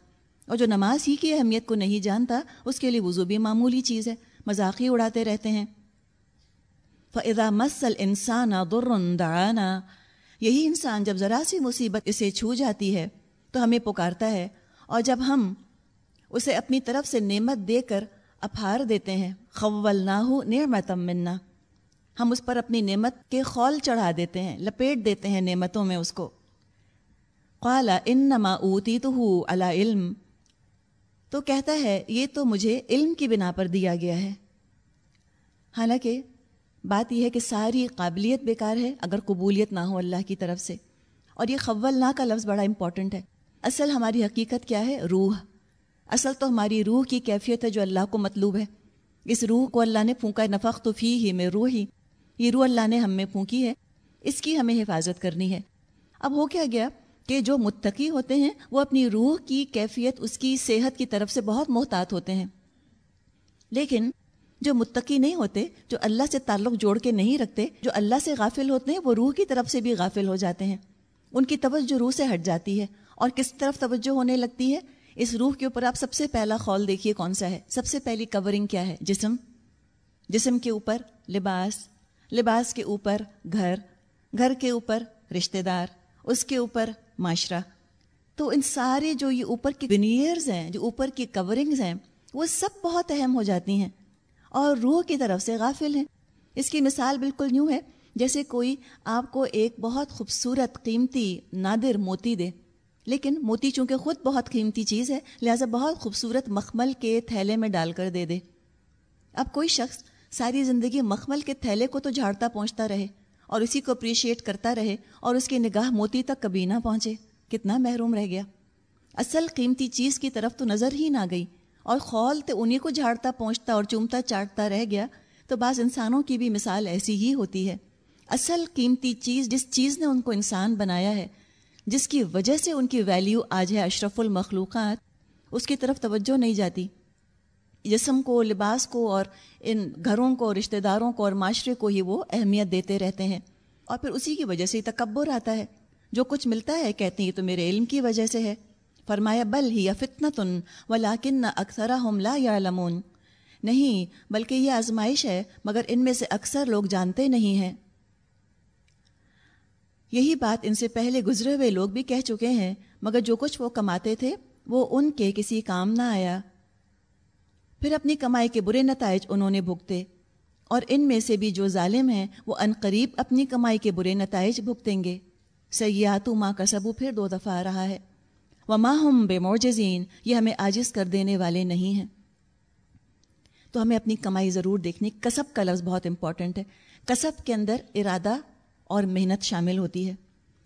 اور جو نماز ہی کی اہمیت کو نہیں جانتا، اس کے لیے وضو بھی معمولی چیز ہے، مذاق ہی اڑاتے رہتے ہیں۔ فضا مسل انسان دعانا، یہی انسان جب ذرا سی مصیبت اسے چھو جاتی ہے تو ہمیں پکارتا ہے، اور جب ہم اسے اپنی طرف سے نعمت دے کر اپہار دیتے ہیں خول نہ ہو نعمت منا۔ ہم اس پر اپنی نعمت کے خول چڑھا دیتے ہیں، لپیٹ دیتے ہیں نعمتوں میں اس کو۔ قالا ان نما اوتی تو ہو اللہ علم. تو کہتا ہے، یہ تو مجھے علم کی بنا پر دیا گیا ہے. حالانکہ بات یہ ہے کہ ساری قابلیت بیکار ہے اگر قبولیت نہ ہو اللہ کی طرف سے۔ اور یہ خول نہ کا لفظ بڑا امپورٹنٹ ہے۔ اصل ہماری حقیقت کیا ہے؟ روح۔ اصل تو ہماری روح کی کیفیت ہے جو اللہ کو مطلوب ہے۔ اس روح کو اللہ نے پھونکا نفق تو فی ہی میں روح ہی یہ روح اللہ نے ہم میں پھونکی ہے۔ اس کی ہمیں حفاظت کرنی ہے۔ اب ہو کیا گیا؟ کہ جو متقی ہوتے ہیں، وہ اپنی روح کی کیفیت، اس کی صحت کی طرف سے بہت محتاط ہوتے ہیں۔ لیکن جو متقی نہیں ہوتے، جو اللہ سے تعلق جوڑ کے نہیں رکھتے، جو اللہ سے غافل ہوتے ہیں، وہ روح کی طرف سے بھی غافل ہو جاتے ہیں۔ ان کی توجہ روح سے ہٹ جاتی ہے۔ اور کس طرف توجہ ہونے لگتی ہے؟ اس روح کے اوپر آپ سب سے پہلا خول دیکھیے کون سا ہے۔ سب سے پہلی کورنگ کیا ہے؟ جسم۔ جسم کے اوپر لباس۔ لباس کے اوپر گھر۔ گھر کے اوپر رشتہ دار۔ اس کے اوپر معاشرہ۔ تو ان سارے جو یہ اوپر کی ونیئرز ہیں، جو اوپر کی کورنگز ہیں، وہ سب بہت اہم ہو جاتی ہیں۔ اور روح کی طرف سے غافل ہیں۔ اس کی مثال بالکل یوں ہے، جیسے کوئی آپ کو ایک بہت خوبصورت قیمتی نادر موتی دے۔ لیکن موتی چونکہ خود بہت قیمتی چیز ہے، لہٰذا بہت خوبصورت مخمل کے تھیلے میں ڈال کر دے دے۔ اب کوئی شخص ساری زندگی مخمل کے تھیلے کو تو جھاڑتا پہنچتا رہے۔ اور اسی کو اپریشیٹ کرتا رہے اور اس کی نگاہ موتی تک کبھی نہ پہنچے۔ کتنا محروم رہ گیا۔ اصل قیمتی چیز کی طرف تو نظر ہی نہ گئی۔ اور خول تو انہیں کو جھاڑتا پہنچتا اور چومتا چاٹتا رہ گیا تو بعض انسانوں کی بھی مثال ایسی ہی ہوتی ہے۔ اصل قیمتی چیز جس چیز نے ان کو انسان بنایا ہے، جس کی وجہ سے ان کی ویلیو آج ہے اشرف المخلوقات، اس کی طرف توجہ نہیں جاتی۔ جسم کو، لباس کو اور ان گھروں کو، رشتہ داروں کو اور معاشرے کو ہی وہ اہمیت دیتے رہتے ہیں۔ اور پھر اسی کی وجہ سے تکبر آتا ہے۔ جو کچھ ملتا ہے کہتے ہیں، یہ تو میرے علم کی وجہ سے ہے۔ فرمایا، بل ہی یا فتن تن و لاکن اکثر لا یا لمون نہیں، بلکہ یہ آزمائش ہے، مگر ان میں سے اکثر لوگ جانتے نہیں ہیں۔ یہی بات ان سے پہلے گزرے ہوئے لوگ بھی کہہ چکے ہیں، مگر جو کچھ وہ کماتے تھے، وہ ان کے کسی کام نہ آیا۔ پھر اپنی کمائی کے برے نتائج انہوں نے بھگتے۔ اور ان میں سے بھی جو ظالم ہیں، وہ قریب اپنی کمائی کے برے نتائج بھگتیں گے۔ سیاتو ماں کا سبو پھر دو دفعہ آ رہا ہے۔ وہ ماں ہم بے معجزین یہ ہمیں عاجز کر دینے والے نہیں ہیں۔ تو ہمیں اپنی کمائی ضرور دیکھنی، کسب کا لفظ بہت امپورٹنٹ ہے۔ کسب کے اندر ارادہ اور محنت شامل ہوتی ہے۔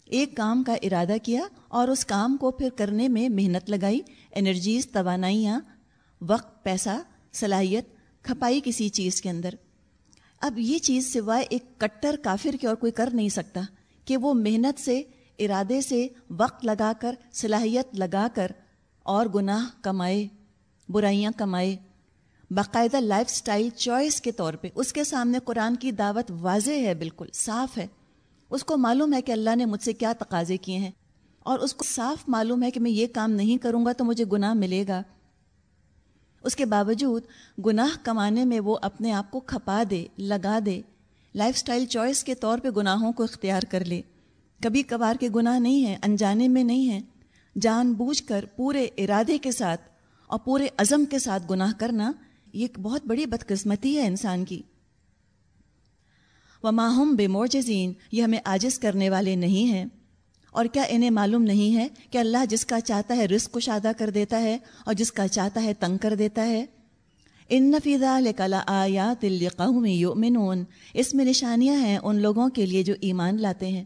ایک کام کا ارادہ کیا اور اس کام کو پھر کرنے میں محنت لگائی انرجیز توانائیاں وقت، پیسہ، صلاحیت، کھپائی کسی چیز کے اندر۔ اب یہ چیز سوائے ایک کٹر کافر کے اور کوئی کر نہیں سکتا کہ وہ محنت سے، ارادے سے وقت لگا کر، صلاحیت لگا کر اور گناہ کمائے، برائیاں کمائے۔ باقاعدہ لائف سٹائل چوائس کے طور پہ اس کے سامنے قرآن کی دعوت واضح ہے، بالکل صاف ہے۔ اس کو معلوم ہے کہ اللہ نے مجھ سے کیا تقاضے کیے ہیں اور اس کو صاف معلوم ہے کہ میں یہ کام نہیں کروں گا تو مجھے گناہ ملے گا۔ اس کے باوجود گناہ کمانے میں وہ اپنے آپ کو کھپا دے، لگا دے۔ لائف سٹائل چوائس کے طور پہ گناہوں کو اختیار کر لے۔ کبھی کبھار کے گناہ نہیں ہیں، انجانے میں نہیں ہیں۔ جان بوجھ کر پورے ارادے کے ساتھ اور پورے عزم کے ساتھ گناہ کرنا یہ ایک بہت بڑی بدقسمتی ہے انسان کی۔ وہ ماہم بے موجزین یہ ہمیں عاجز کرنے والے نہیں ہیں۔ اور کیا انہیں معلوم نہیں ہے کہ اللہ جس کا چاہتا ہے رزق کو شادہ کر دیتا ہے اور جس کا چاہتا ہے تنگ کر دیتا ہے؟ ان نفیدہ لکلا آیا تلقوم یؤمنون۔ اس میں نشانیاں ہیں ان لوگوں کے لیے جو ایمان لاتے ہیں۔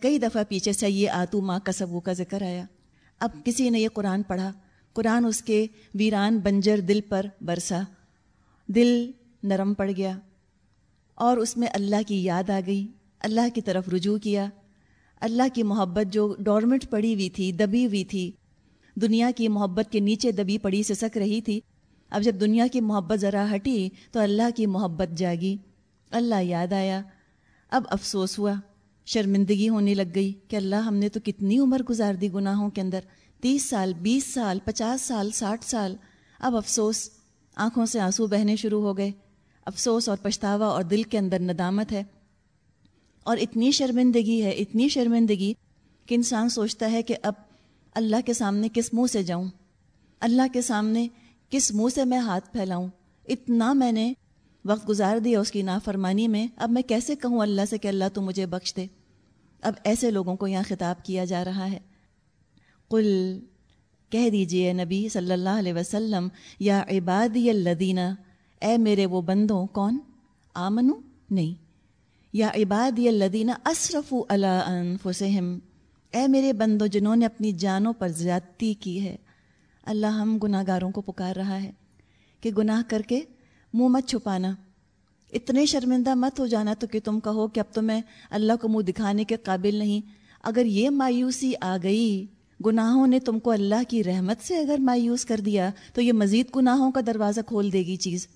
کئی دفعہ پیچھے سے یہ آتو ماں کا سبو کا ذکر آیا۔ اب کسی نے یہ قرآن پڑھا۔ قرآن اس کے ویران بنجر دل پر برسا۔ دل نرم پڑ گیا۔ اور اس میں اللہ کی یاد آ گئی۔ اللہ کی طرف رجوع کیا۔ اللہ کی محبت جو ڈورمنٹ پڑی ہوئی تھی، دبی ہوئی تھی، دنیا کی محبت کے نیچے دبی پڑی سے سک رہی تھی۔ اب جب دنیا کی محبت ذرا ہٹی تو اللہ کی محبت جاگی۔ اللہ یاد آیا۔ اب افسوس ہوا۔ شرمندگی ہونے لگ گئی کہ اللہ ہم نے تو کتنی عمر گزار دی گناہوں کے اندر۔ تیس سال، بیس سال، پچاس سال، ساٹھ سال۔ اب افسوس، آنکھوں سے آنسو بہنے شروع ہو گئے۔ افسوس اور پچھتاوا اور دل کے اندر ندامت ہے۔ اور اتنی شرمندگی ہے، اتنی شرمندگی کہ انسان سوچتا ہے کہ اب اللہ کے سامنے کس منہ سے جاؤں؟ اللہ کے سامنے کس منہ سے میں ہاتھ پھیلاؤں؟ اتنا میں نے وقت گزار دیا اس کی نافرمانی میں۔ اب میں کیسے کہوں اللہ سے کہ اللہ تو مجھے بخش دے؟ اب ایسے لوگوں کو یہاں خطاب کیا جا رہا ہے۔ قل، کہہ دیجیے نبی صلی اللہ علیہ وسلم، یا عبادی الدینہ اے میرے وہ بندوں، کون؟ آمنو؟ نہیں۔ یا عبادی الدینہ اصرف اللہ انفسہم، اے میرے بندوں جنہوں نے اپنی جانوں پر زیادتی کی ہے، اللہ ہم گناہ گاروں کو پکار رہا ہے کہ گناہ کر کے منہ مت چھپانا۔ اتنے شرمندہ مت ہو جانا تو کہ تم کہو کہ اب تو میں اللہ کو منہ دکھانے کے قابل نہیں۔ اگر یہ مایوسی آ گئی، گناہوں نے تم کو اللہ کی رحمت سے اگر مایوس کر دیا، تو یہ مزید گناہوں کا دروازہ کھول دے گی چیز۔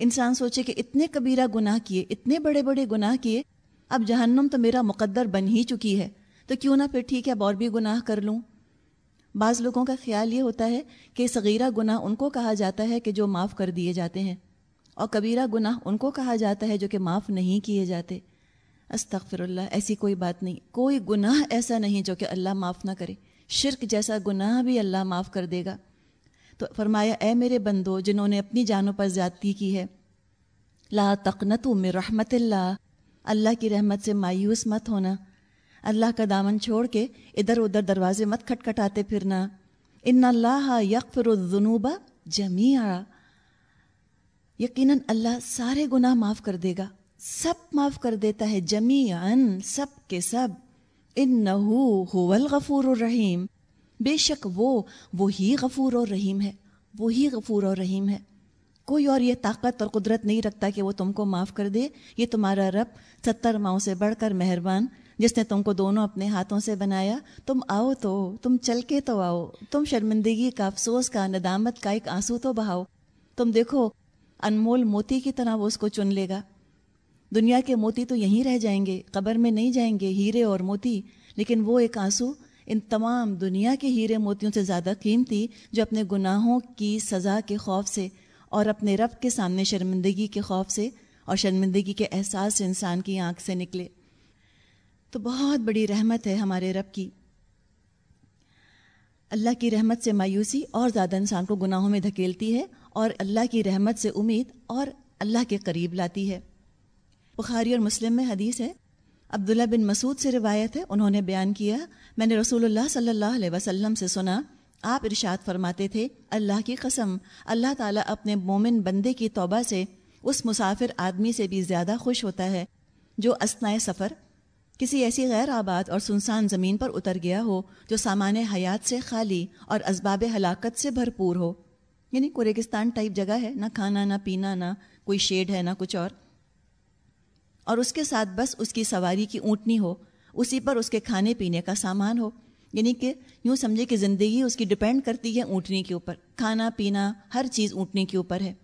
انسان سوچے کہ اتنے کبیرہ گناہ کیے، اتنے بڑے بڑے گناہ کیے، اب جہنم تو میرا مقدر بن ہی چکی ہے، تو کیوں نہ پھر ٹھیک ہے اب اور بھی گناہ کر لوں؟ بعض لوگوں کا خیال یہ ہوتا ہے کہ صغیرہ گناہ ان کو کہا جاتا ہے کہ جو معاف کر دیے جاتے ہیں، اور کبیرہ گناہ ان کو کہا جاتا ہے جو کہ معاف نہیں کیے جاتے۔ استغفر اللہ ایسی کوئی بات نہیں، کوئی گناہ ایسا نہیں جو کہ اللہ معاف نہ کرے۔ شرک جیسا گناہ بھی اللہ معاف کر دے گا۔ تو فرمایا، اے میرے بندو، جنہوں نے اپنی جانوں پر زیادتی کی ہے، لا تقنت میں رحمت اللہ. اللہ کی رحمت سے مایوس مت ہونا۔ اللہ کا دامن چھوڑ کے ادھر ادھر دروازے مت کھٹکھٹاتے پھرنا۔ ان اللہ یکفر الذنوب جميعا یقیناً اللہ سارے گناہ معاف کر دے گا۔ سب معاف کر دیتا ہے جمیعاً، سب کے سب۔ انہو الغفور الرحیم۔ بے شک وہ، وہی غفور اور رحیم ہے، وہی غفور اور رحیم ہے۔ کوئی اور یہ طاقت اور قدرت نہیں رکھتا کہ وہ تم کو معاف کر دے۔ یہ تمہارا رب ستر ماؤں سے بڑھ کر مہربان، جس نے تم کو دونوں اپنے ہاتھوں سے بنایا۔ تم آؤ تو، تم چل کے تو آؤ۔ تم شرمندگی کا افسوس، کا ندامت، کا ایک آنسو تو بہاؤ۔ تم دیکھو، انمول موتی کی طرح وہ اس کو چن لے گا۔ دنیا کے موتی تو یہیں رہ جائیں گے، قبر میں نہیں جائیں گے ہیرے اور موتی، لیکن وہ ایک آنسو ان تمام دنیا کے ہیرے موتیوں سے زیادہ قیمتی جو اپنے گناہوں کی سزا کے خوف سے اور اپنے رب کے سامنے شرمندگی کے خوف سے اور شرمندگی کے احساس سے انسان کی آنکھ سے نکلے۔ تو بہت بڑی رحمت ہے ہمارے رب کی۔ اللہ کی رحمت سے مایوسی اور زیادہ انسان کو گناہوں میں دھکیلتی ہے اور اللہ کی رحمت سے امید اور اللہ کے قریب لاتی ہے۔ بخاری اور مسلم میں حدیث ہے عبداللہ بن مسعود سے روایت ہے، انہوں نے بیان کیا، میں نے رسول اللہ صلی اللہ علیہ وسلم سے سنا، آپ ارشاد فرماتے تھے، اللہ کی قسم، اللہ تعالیٰ اپنے مومن بندے کی توبہ سے اس مسافر آدمی سے بھی زیادہ خوش ہوتا ہے جو اسنائے سفر، کسی ایسی غیر آباد اور سنسان زمین پر اتر گیا ہو جو سامان حیات سے خالی اور اسباب ہلاکت سے بھرپور ہو۔ یعنی کوریکستان ٹائپ جگہ ہے، نہ کھانا، نہ پینا، نہ کوئی شیڈ ہے، نہ کچھ اور۔ اور اس کے ساتھ بس اس کی سواری کی اونٹنی ہو، اسی پر اس کے کھانے پینے کا سامان ہو۔ یعنی کہ یوں سمجھے کہ زندگی اس کی ڈپینڈ کرتی ہے اونٹنی کے اوپر۔ کھانا پینا ہر چیز اونٹنی کے اوپر ہے۔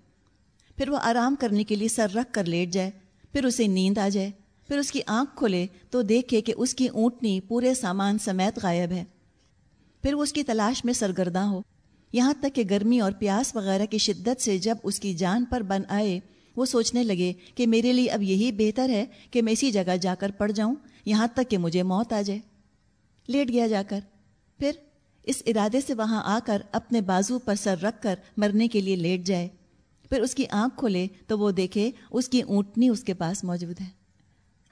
پھر وہ آرام کرنے کے لیے سر رکھ کر لیٹ جائے، پھر اسے نیند آ جائے، پھر اس کی آنکھ کھلے تو دیکھے کہ اس کی اونٹنی پورے سامان سمیت غائب ہے۔ پھر وہ اس کی تلاش میں سرگرداں ہو۔ یہاں تک کہ گرمی اور پیاس وغیرہ کی شدت سے جب اس کی جان پر بن آئے وہ سوچنے لگے کہ میرے لیے اب یہی بہتر ہے کہ میں اسی جگہ جا کر پڑ جاؤں، یہاں تک کہ مجھے موت آ جائے۔ لیٹ گیا جا کر۔ پھر اس ارادے سے وہاں آ کر اپنے بازو پر سر رکھ کر مرنے کے لیے لیٹ جائے۔ پھر اس کی آنکھ کھولے تو وہ دیکھے اس کی اونٹنی اس کے پاس موجود ہے۔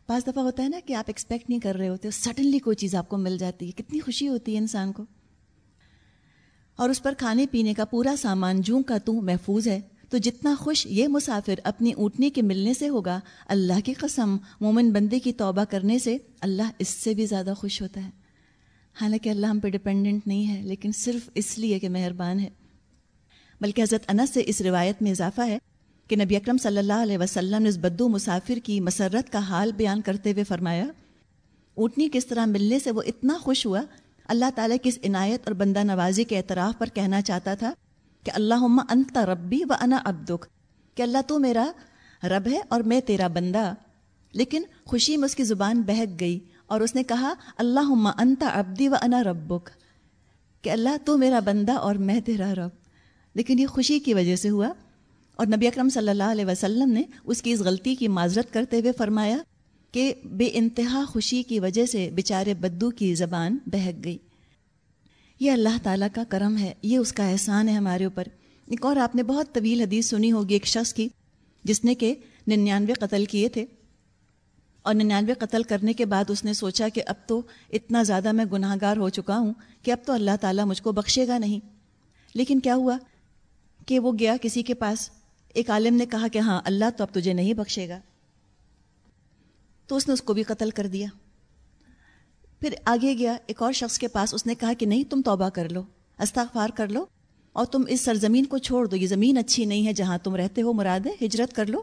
بعض دفعہ ہوتا ہے نا کہ آپ ایکسپیکٹ نہیں کر رہے ہوتے سڈنلی کوئی چیز آپ کو مل جاتی ہے۔ کتنی خوشی ہوتی ہے انسان کو۔ اور اس پر کھانے پینے کا پورا سامان جوں کا تو محفوظ ہے۔ تو جتنا خوش یہ مسافر اپنی اونٹنی کے ملنے سے ہوگا، اللہ کی قسم، مومن بندے کی توبہ کرنے سے اللہ اس سے بھی زیادہ خوش ہوتا ہے۔ حالانکہ اللہ ہم پہ ڈپینڈنٹ نہیں ہے، لیکن صرف اس لیے کہ مہربان ہے۔ بلکہ حضرت انس سے اس روایت میں اضافہ ہے کہ نبی اکرم صلی اللہ علیہ وسلم نے اس بدو مسافر کی مسرت کا حال بیان کرتے ہوئے فرمایا، اونٹنی کس طرح ملنے سے وہ اتنا خوش ہوا، اللہ تعالیٰ کی اس عنایت اور بندہ نوازی کے اعتراف پر کہنا چاہتا تھا۔ کہ اللہ انت ربی و انا ابدک کہ اللہ تو میرا رب ہے اور میں تیرا بندہ۔ لیکن خوشی میں اس کی زبان بہک گئی اور اس نے کہا اللہ انت ابدی و انا ربک، کہ اللہ تو میرا بندہ اور میں تیرا رب۔ لیکن یہ خوشی کی وجہ سے ہوا۔ اور نبی اکرم صلی اللہ علیہ وسلم نے اس کی اس غلطی کی معذرت کرتے ہوئے فرمایا کہ بے انتہا خوشی کی وجہ سے بیچارے بدو کی زبان بہک گئی۔ یہ اللہ تعالیٰ کا کرم ہے، یہ اس کا احسان ہے ہمارے اوپر۔ ایک اور آپ نے بہت طویل حدیث سنی ہوگی ایک شخص کی، جس نے کہ ننانوے قتل کیے تھے۔ اور ننانوے قتل کرنے کے بعد اس نے سوچا کہ اب تو اتنا زیادہ میں گناہ گار ہو چکا ہوں کہ اب تو اللہ تعالیٰ مجھ کو بخشے گا نہیں۔ لیکن کیا ہوا کہ وہ گیا کسی کے پاس؟ ایک عالم نے کہا کہ ہاں اللہ تو اب تجھے نہیں بخشے گا۔ تو اس نے اس کو بھی قتل کر دیا۔ پھر آگے گیا، ایک اور شخص کے پاس، اس نے کہا کہ نہیں، تم توبہ کر لو، استغفار کر لو، اور تم اس سرزمین کو چھوڑ دو، یہ زمین اچھی نہیں ہے جہاں تم رہتے ہو، مراد ہے ہجرت کر لو،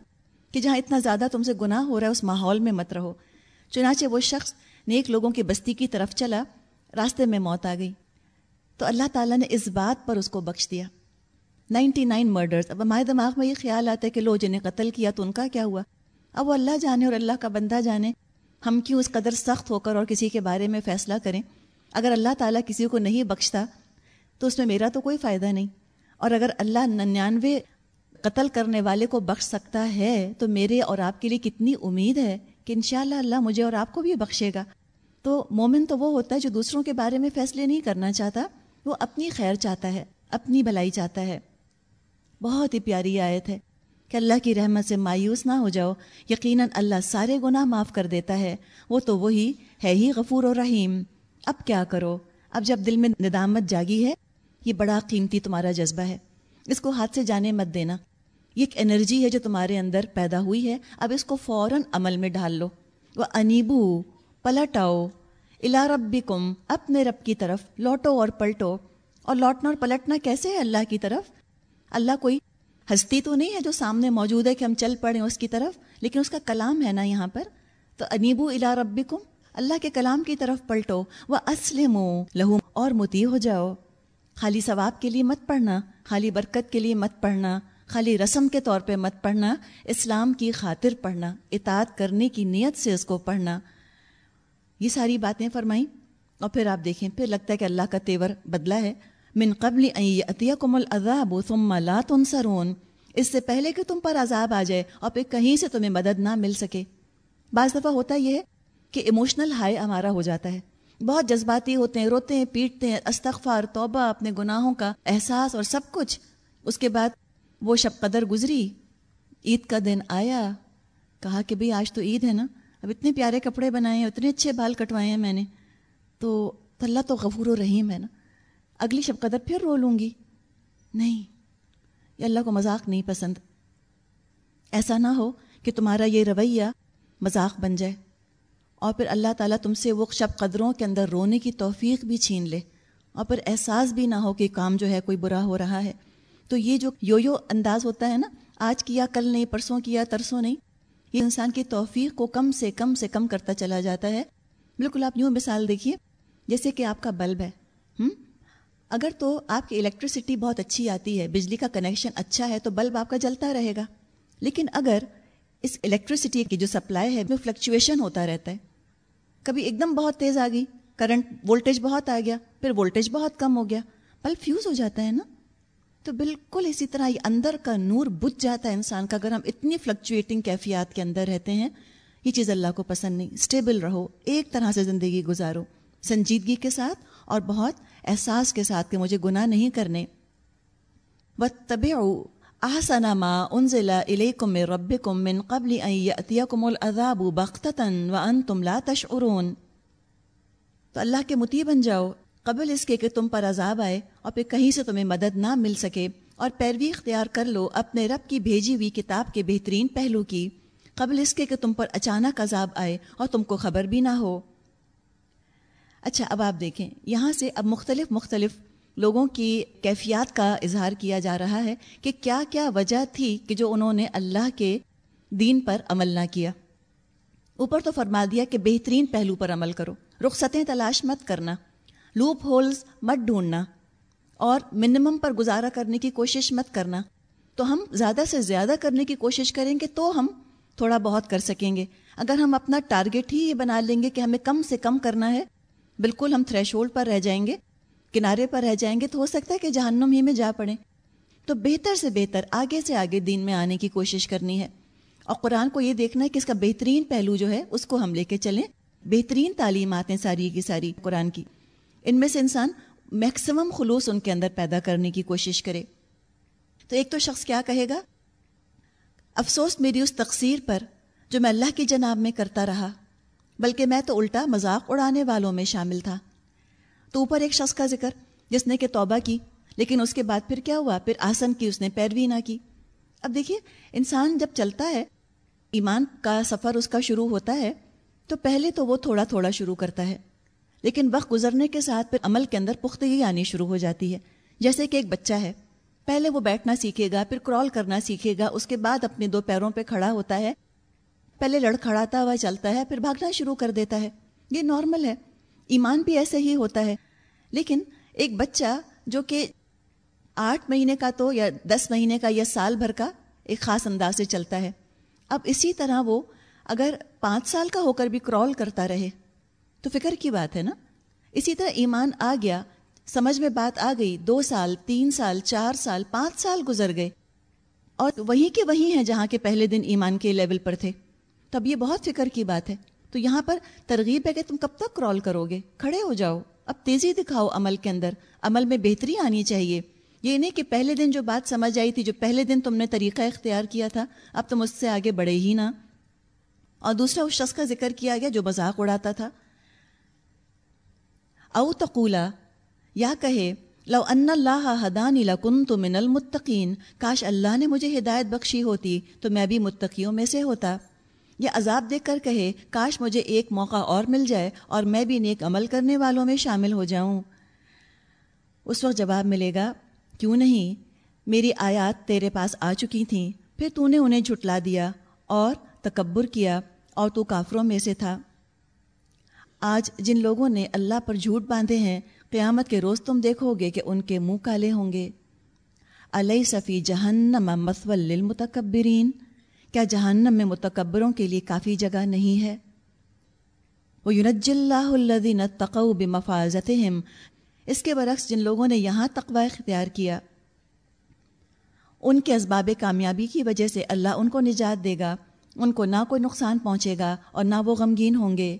کہ جہاں اتنا زیادہ تم سے گناہ ہو رہا ہے، اس ماحول میں مت رہو۔ چنانچہ وہ شخص نیک لوگوں کی بستی کی طرف چلا، راستے میں موت آ گئی۔ تو اللہ تعالیٰ نے اس بات پر اس کو بخش دیا۔ نائنٹی نائن مرڈرس اب ہمارے دماغ میں یہ خیال آتا ہے کہ لو، جنہیں قتل کیا تو ان کا کیا ہوا؟ اب وہ اللہ جانے اور اللہ کا بندہ جانے ہم کیوں اس قدر سخت ہو کر اور کسی کے بارے میں فیصلہ کریں؟ اگر اللہ تعالیٰ کسی کو نہیں بخشتا، تو اس میں میرا تو کوئی فائدہ نہیں۔ اور اگر اللہ ننانوے قتل کرنے والے کو بخش سکتا ہے، تو میرے اور آپ کے لیے کتنی امید ہے کہ انشاءاللہ اللہ اللہ مجھے اور آپ کو بھی بخشے گا۔ تو مومن تو وہ ہوتا ہے جو دوسروں کے بارے میں فیصلے نہیں کرنا چاہتا، وہ اپنی خیر چاہتا ہے، اپنی بھلائی چاہتا ہے۔ بہت ہی پیاری آیت ہے۔ کہ اللہ کی رحمت سے مایوس نہ ہو جاؤ، یقیناً اللہ سارے گناہ معاف کر دیتا ہے۔ وہ تو وہی ہے ہی غفور و رحیم۔ اب کیا کرو؟ اب جب دل میں ندامت جاگی ہے، یہ بڑا قیمتی تمہارا جذبہ ہے۔ اس کو ہاتھ سے جانے مت دینا۔ یہ ایک انرجی ہے جو تمہارے اندر پیدا ہوئی ہے۔ اب اس کو فوراً عمل میں ڈال لو۔ وہ انیبو پلٹ آؤ الا رب کم اپنے رب کی طرف لوٹو اور پلٹو۔ اور لوٹنا اور پلٹنا کیسے ہے اللہ کی طرف؟ اللہ کوئی ہستی تو نہیں ہے جو سامنے موجود ہے کہ ہم چل پڑیں اس کی طرف، لیکن اس کا کلام ہے نا یہاں پر تو انیبو الا رب اللہ کے کلام کی طرف پلٹو وہ اسلم لہو اور متی ہو جاؤ۔ خالی ثواب کے لیے مت پڑھنا، خالی برکت کے لیے مت پڑھنا، خالی رسم کے طور پہ مت پڑھنا، اسلام کی خاطر پڑھنا، اطاعت کرنے کی نیت سے اس کو پڑھنا۔ یہ ساری باتیں فرمائیں اور پھر آپ دیکھیں، پھر لگتا ہے کہ اللہ کا تیور بدلا ہے۔ من قبل عطیکم العذاب ثم لا تنصرون۔ اس سے پہلے کہ تم پر عذاب آ جائے اور پھر کہیں سے تمہیں مدد نہ مل سکے۔ بعض دفعہ ہوتا یہ ہے کہ ایموشنل ہائی ہمارا ہو جاتا ہے۔ بہت جذباتی ہوتے ہیں، روتے ہیں، پیٹتے ہیں، استغفار، توبہ، اپنے گناہوں کا احساس اور سب کچھ۔ اس کے بعد وہ شب قدر گزری، عید کا دن آیا۔ کہا کہ بھئی آج تو عید ہے نا، اب اتنے پیارے کپڑے بنائے ہیں، اتنے اچھے بال کٹوائے ہیں میں نے۔ تو اللہ تو غفور و رحیم ہے نا۔ اگلی شب قدر پھر رو لوں گی۔ نہیں، یہ اللہ کو مذاق نہیں پسند۔ ایسا نہ ہو کہ تمہارا یہ رویہ مذاق بن جائے۔ اور پھر اللہ تعالیٰ تم سے وہ شب قدروں کے اندر رونے کی توفیق بھی چھین لے۔ اور پھر احساس بھی نہ ہو کہ کام جو ہے کوئی برا ہو رہا ہے۔ تو یہ جو یو یو انداز ہوتا ہے نا، آج کیا، کل نہیں، پرسوں کیا، ترسوں نہیں، یہ انسان کی توفیق کو کم سے کم سے کم کرتا چلا جاتا ہے۔ بالکل، آپ یوں مثال دیکھیے، جیسے کہ آپ کا بلب ہے۔ ہم؟ اگر تو آپ کی الیکٹریسٹی بہت اچھی آتی ہے، بجلی کا کنیکشن اچھا ہے، تو بلب آپ کا جلتا رہے گا۔ لیکن اگر اس الیکٹریسٹی کی جو سپلائی ہے وہ فلکچویشن ہوتا رہتا ہے۔ کبھی ایک دم بہت تیز آ گئی کرنٹ وولٹیج بہت آ گیا، پھر وولٹیج بہت کم ہو گیا۔ بلب فیوز ہو جاتا ہے نا۔ تو بالکل اسی طرح یہ اندر کا نور بجھ جاتا ہے انسان کا۔ اگر ہم اتنی فلکچویٹنگ کیفیات کے اندر رہتے ہیں، یہ چیز اللہ کو پسند نہیں۔ اسٹیبل رہو، ایک طرح سے زندگی گزارو۔ سنجیدگی کے ساتھ اور بہت احساس کے ساتھ کہ مجھے گناہ نہیں کرنے۔ و طب آحسن ما انزل الیکم من ربکم من قبل ان یأتیکم العذاب بغتتا وانتم لا تشعرون۔ تو اللہ کے متی بن جاؤ، قبل اس کے کہ تم پر عذاب آئے اور پھر کہیں سے تمہیں مدد نہ مل سکے۔ اور پیروی اختیار کر لو اپنے رب کی بھیجی ہوئی کتاب کے بہترین پہلو کی۔ قبل اس کے کہ تم پر اچانک عذاب آئے اور تم کو خبر بھی نہ ہو۔ اچھا اب آپ دیکھیں، یہاں سے اب مختلف مختلف لوگوں کی کیفیات کا اظہار کیا جا رہا ہے کہ کیا کیا وجہ تھی کہ جو انہوں نے اللہ کے دین پر عمل نہ کیا۔ اوپر تو فرما دیا کہ بہترین پہلو پر عمل کرو، رخصتیں تلاش مت کرنا لوپ ہولز مت ڈھونڈنا، اور منیمم پر گزارا کرنے کی کوشش مت کرنا۔ تو ہم زیادہ سے زیادہ کرنے کی کوشش کریں گے تو ہم تھوڑا بہت کر سکیں گے۔ اگر ہم اپنا ٹارگیٹ ہی یہ بنا لیں گے کہ ہمیں کم سے کم کرنا ہے بالکل ہم تھریش ہولڈ پر رہ جائیں گے، کنارے پر رہ جائیں گے، تو ہو سکتا ہے کہ جہنم ہی میں جا پڑیں تو بہتر سے بہتر آگے سے آگے دین میں آنے کی کوشش کرنی ہے۔ اور قرآن کو یہ دیکھنا ہے کہ اس کا بہترین پہلو جو ہے، اس کو ہم لے کے چلیں۔ بہترین تعلیمات ہیں ساری کی ساری قرآن کی۔ ان میں سے انسان میکسیمم خلوص ان کے اندر پیدا کرنے کی کوشش کرے۔ تو ایک تو شخص کیا کہے گا؟ افسوس میری اس تقصیر پر جو میں اللہ کی جناب میں کرتا رہا۔ بلکہ میں تو الٹا مذاق اڑانے والوں میں شامل تھا۔ تو اوپر ایک شخص کا ذکر، جس نے کہ توبہ کی، لیکن اس کے بعد پھر کیا ہوا؟ پھر آسن کی اس نے پیروی نہ کی۔ اب دیکھیے، انسان جب چلتا ہے، ایمان کا سفر اس کا شروع ہوتا ہے، تو پہلے تو وہ تھوڑا تھوڑا شروع کرتا ہے۔ لیکن وقت گزرنے کے ساتھ پھر عمل کے اندر پختگی آنی شروع ہو جاتی ہے۔ جیسے کہ ایک بچہ ہے، پہلے وہ بیٹھنا سیکھے گا، پھر کرال کرنا سیکھے گا، اس کے بعد اپنے دو پیروں پہ کھڑا ہوتا ہے۔ پہلے لڑکھڑاتا ہوا چلتا ہے، پھر بھاگنا شروع کر دیتا ہے۔ یہ نارمل ہے۔ ایمان بھی ایسے ہی ہوتا ہے۔ لیکن ایک بچہ جو کہ آٹھ مہینے کا تو یا دس مہینے کا یا سال بھر کا ایک خاص انداز سے چلتا ہے۔ اب اسی طرح وہ اگر پانچ سال کا ہو کر بھی کرال کرتا رہے، تو فکر کی بات ہے نا؟ اسی طرح ایمان آ گیا، سمجھ میں بات آ گئی، دو سال، تین سال، چار سال، پانچ سال گزر گئے۔ اور وہیں کے وہیں ہیں جہاں کے پہلے دن ایمان کے لیول پر تھے۔ تب یہ بہت فکر کی بات ہے۔ تو یہاں پر ترغیب ہے کہ تم کب تک کرال کرو گے؟ کھڑے ہو جاؤ۔ اب تیزی دکھاؤ عمل کے اندر۔ عمل میں بہتری آنی چاہیے۔ یہ نہیں کہ پہلے دن جو بات سمجھ آئی تھی، جو پہلے دن تم نے طریقہ اختیار کیا تھا، اب تم اس سے آگے بڑھے ہی نہ۔ اور دوسرا، اس شخص کا ذکر کیا گیا جو مذاق اڑاتا تھا۔ او تقولا، یا کہے، لو ان اللہ حدان لکن تو من المتقین۔ کاش اللہ نے مجھے ہدایت بخشی ہوتی تو میں بھی متقیوں میں سے ہوتا۔ یا عذاب دیکھ کر کہے، کاش مجھے ایک موقع اور مل جائے اور میں بھی نیک عمل کرنے والوں میں شامل ہو جاؤں۔ اس وقت جواب ملے گا، کیوں نہیں؟ میری آیات تیرے پاس آ چکی تھیں، پھر تو نے انہیں جھٹلا دیا اور تکبر کیا اور تو کافروں میں سے تھا۔ آج جن لوگوں نے اللہ پر جھوٹ باندھے ہیں، قیامت کے روز تم دیکھو گے کہ ان کے منہ کالے ہوں گے۔ علیہ صفی جہنم مسول للمتکبرین؟ کیا جہنم میں متکبروں کے لیے کافی جگہ نہیں ہے؟ وہ یونج اللہ الدین تقوب مفاظت اس کے برعکس جن لوگوں نے یہاں تقوی اختیار کیا، ان کے اسباب کامیابی کی وجہ سے اللہ ان کو نجات دے گا، ان کو نہ کوئی نقصان پہنچے گا اور نہ وہ غمگین ہوں گے۔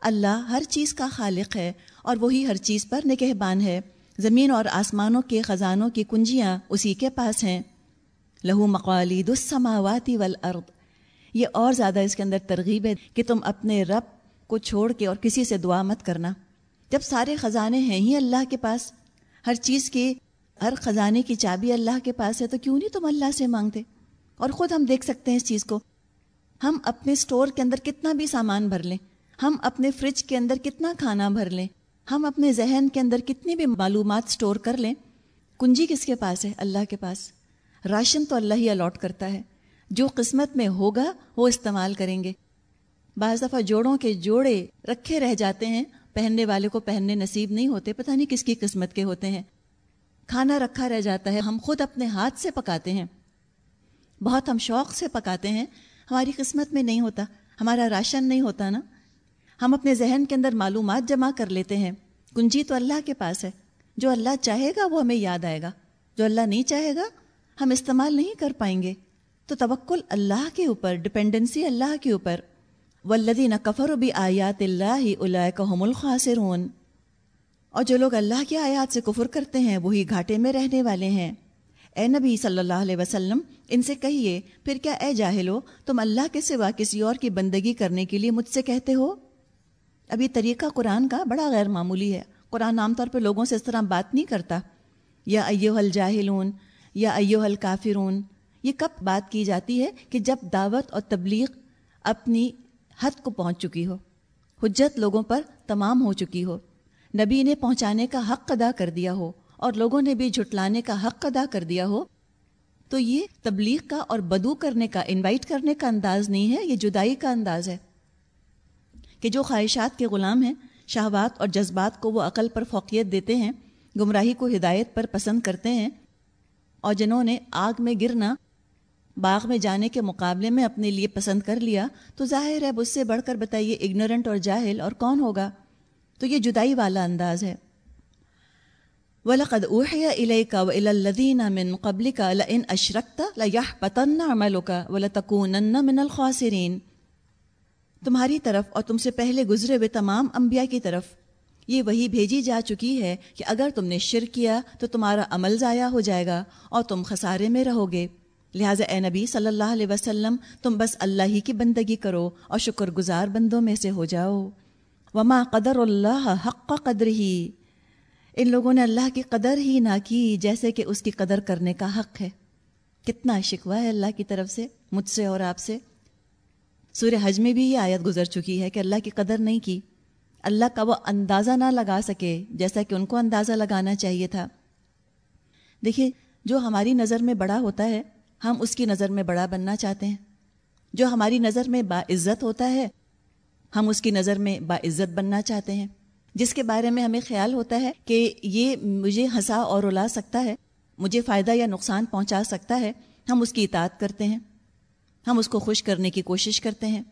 اللہ ہر چیز کا خالق ہے اور وہی ہر چیز پر نگہبان ہے۔ زمین اور آسمانوں کے خزانوں کی کنجیاں اسی کے پاس ہیں۔ لہو مقالی السماواتی والارض۔ یہ اور زیادہ اس کے اندر ترغیب ہے کہ تم اپنے رب کو چھوڑ کے اور کسی سے دعا مت کرنا۔ جب سارے خزانے ہیں ہی اللہ کے پاس، ہر چیز کے ہر خزانے کی چابی اللہ کے پاس ہے، تو کیوں نہیں تم اللہ سے مانگتے؟ اور خود ہم دیکھ سکتے ہیں اس چیز کو۔ ہم اپنے اسٹور کے اندر کتنا بھی سامان بھر لیں، ہم اپنے فریج کے اندر کتنا کھانا بھر لیں، ہم اپنے ذہن کے اندر کتنی بھی معلومات اسٹور کر لیں، کنجی کس کے پاس ہے؟ اللہ کے پاس۔ راشن تو اللہ ہی الاٹ کرتا ہے۔ جو قسمت میں ہوگا وہ استعمال کریں گے۔ بعض دفعہ جوڑوں کے جوڑے رکھے رہ جاتے ہیں۔ پہننے والے کو پہننے نصیب نہیں ہوتے، پتہ نہیں کس کی قسمت کے ہوتے ہیں۔ کھانا رکھا رہ جاتا ہے، ہم خود اپنے ہاتھ سے پکاتے ہیں۔ بہت ہم شوق سے پکاتے ہیں۔ ہماری قسمت میں نہیں ہوتا، ہمارا راشن نہیں ہوتا نا۔ ہم اپنے ذہن کے اندر معلومات جمع کر لیتے ہیں۔ کنجی تو اللہ کے پاس ہے۔ جو اللہ چاہے گا وہ ہمیں یاد آئے گا۔ جو اللہ نہیں چاہے گا ہم استعمال نہیں کر پائیں گے۔ تو توکل اللہ کے اوپر ڈپینڈنسی اللہ کے اوپر۔ ولدی کفر و بھی آیات اللہ الم الخاصرون اور جو لوگ اللہ کی آیات سے کفر کرتے ہیں، وہی گھاٹے میں رہنے والے ہیں۔ اے نبی صلی اللہ علیہ وسلم، ان سے کہیے، پھر کیا اے جاہلو، تم اللہ کے سوا کسی اور کی بندگی کرنے کے لیے مجھ سے کہتے ہو؟ اب یہ طریقہ قرآن کا بڑا غیر معمولی ہے۔ قرآن عام طور پہ لوگوں سے اس طرح بات نہیں کرتا۔ یا ایو الجاہلون یا ایو الکافرون، یہ کب بات کی جاتی ہے کہ جب دعوت اور تبلیغ اپنی حد کو پہنچ چکی ہو، حجت لوگوں پر تمام ہو چکی ہو، نبی نے پہنچانے کا حق ادا کر دیا ہو اور لوگوں نے بھی جھٹلانے کا حق ادا کر دیا ہو، تو یہ تبلیغ کا اور بدو کرنے کا انوائٹ کرنے کا انداز نہیں ہے، یہ جدائی کا انداز ہے کہ جو خواہشات کے غلام ہیں، شہوات اور جذبات کو وہ عقل پر فوقیت دیتے ہیں، گمراہی کو ہدایت پر پسند کرتے ہیں اور جنہوں نے آگ میں گرنا، باغ میں جانے کے مقابلے میں اپنے لیے پسند کر لیا، تو ظاہر ہے اس سے بڑھ کر بتائیے اگنورنٹ اور جاہل اور کون ہوگا؟ تو یہ جدائی والا انداز ہے۔ وَلَقَدْ أُوحِيَ إِلَيْكَ وَإِلَى الَّذِينَ مِن قَبْلِكَ لَئِنْ أَشْرَكْتَ لَيَحْبَطَنَّ عَمَلُكَ وَلَتَكُونَنَّ مِنَ الْخَاسِرِينَ۔ تمہاری طرف اور تم سے پہلے گزرے ہوئے تمام انبیاء کی طرف یہ وہی بھیجی جا چکی ہے کہ اگر تم نے شر کیا تو تمہارا عمل ضائع ہو جائے گا اور تم خسارے میں رہو گے۔ لہٰذا اے نبی صلی اللہ علیہ وسلم، تم بس اللہ ہی کی بندگی کرو اور شکر گزار بندوں میں سے ہو جاؤ۔ وما قدر اللہ حق قدر ہی ان لوگوں نے اللہ کی قدر ہی نہ کی جیسے کہ اس کی قدر کرنے کا حق ہے۔ کتنا شکوہ ہے اللہ کی طرف سے، مجھ سے اور آپ سے۔ سورہ حج میں بھی یہ آیت گزر چکی ہے کہ اللہ کی قدر نہیں کی۔ اللہ کا وہ اندازہ نہ لگا سکے جیسا کہ ان کو اندازہ لگانا چاہیے تھا۔ دیکھیے، جو ہماری نظر میں بڑا ہوتا ہے، ہم اس کی نظر میں بڑا بننا چاہتے ہیں۔ جو ہماری نظر میں باعزت ہوتا ہے، ہم اس کی نظر میں باعزت بننا چاہتے ہیں۔ جس کے بارے میں ہمیں خیال ہوتا ہے کہ یہ مجھے ہنسا اور رلا سکتا ہے، مجھے فائدہ یا نقصان پہنچا سکتا ہے، ہم اس کی اطاعت کرتے ہیں۔ ہم اس کو خوش کرنے کی کوشش کرتے ہیں۔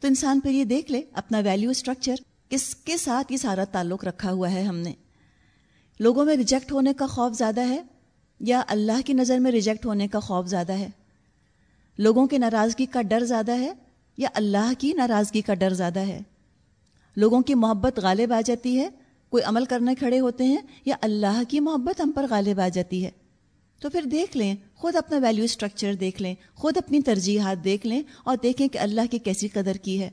تو انسان پھر یہ دیکھ لے، اپنا ویلیو اسٹرکچر کس کے ساتھ یہ سارا تعلق رکھا ہوا ہے ہم نے؟ لوگوں میں ریجیکٹ ہونے کا خوف زیادہ ہے یا اللہ کی نظر میں ریجیکٹ ہونے کا خوف زیادہ ہے؟ لوگوں کی ناراضگی کا ڈر زیادہ ہے یا اللہ کی ناراضگی کا ڈر زیادہ ہے؟ لوگوں کی محبت غالب آ جاتی ہے، کوئی عمل کرنے کھڑے ہوتے ہیں یا اللہ کی محبت ہم پر غالب آ جاتی ہے؟ تو پھر دیکھ لیں، خود اپنا ویلیو اسٹرکچر دیکھ لیں، خود اپنی ترجیحات دیکھ لیں اور دیکھیں کہ اللہ کی کیسی قدر کی ہے۔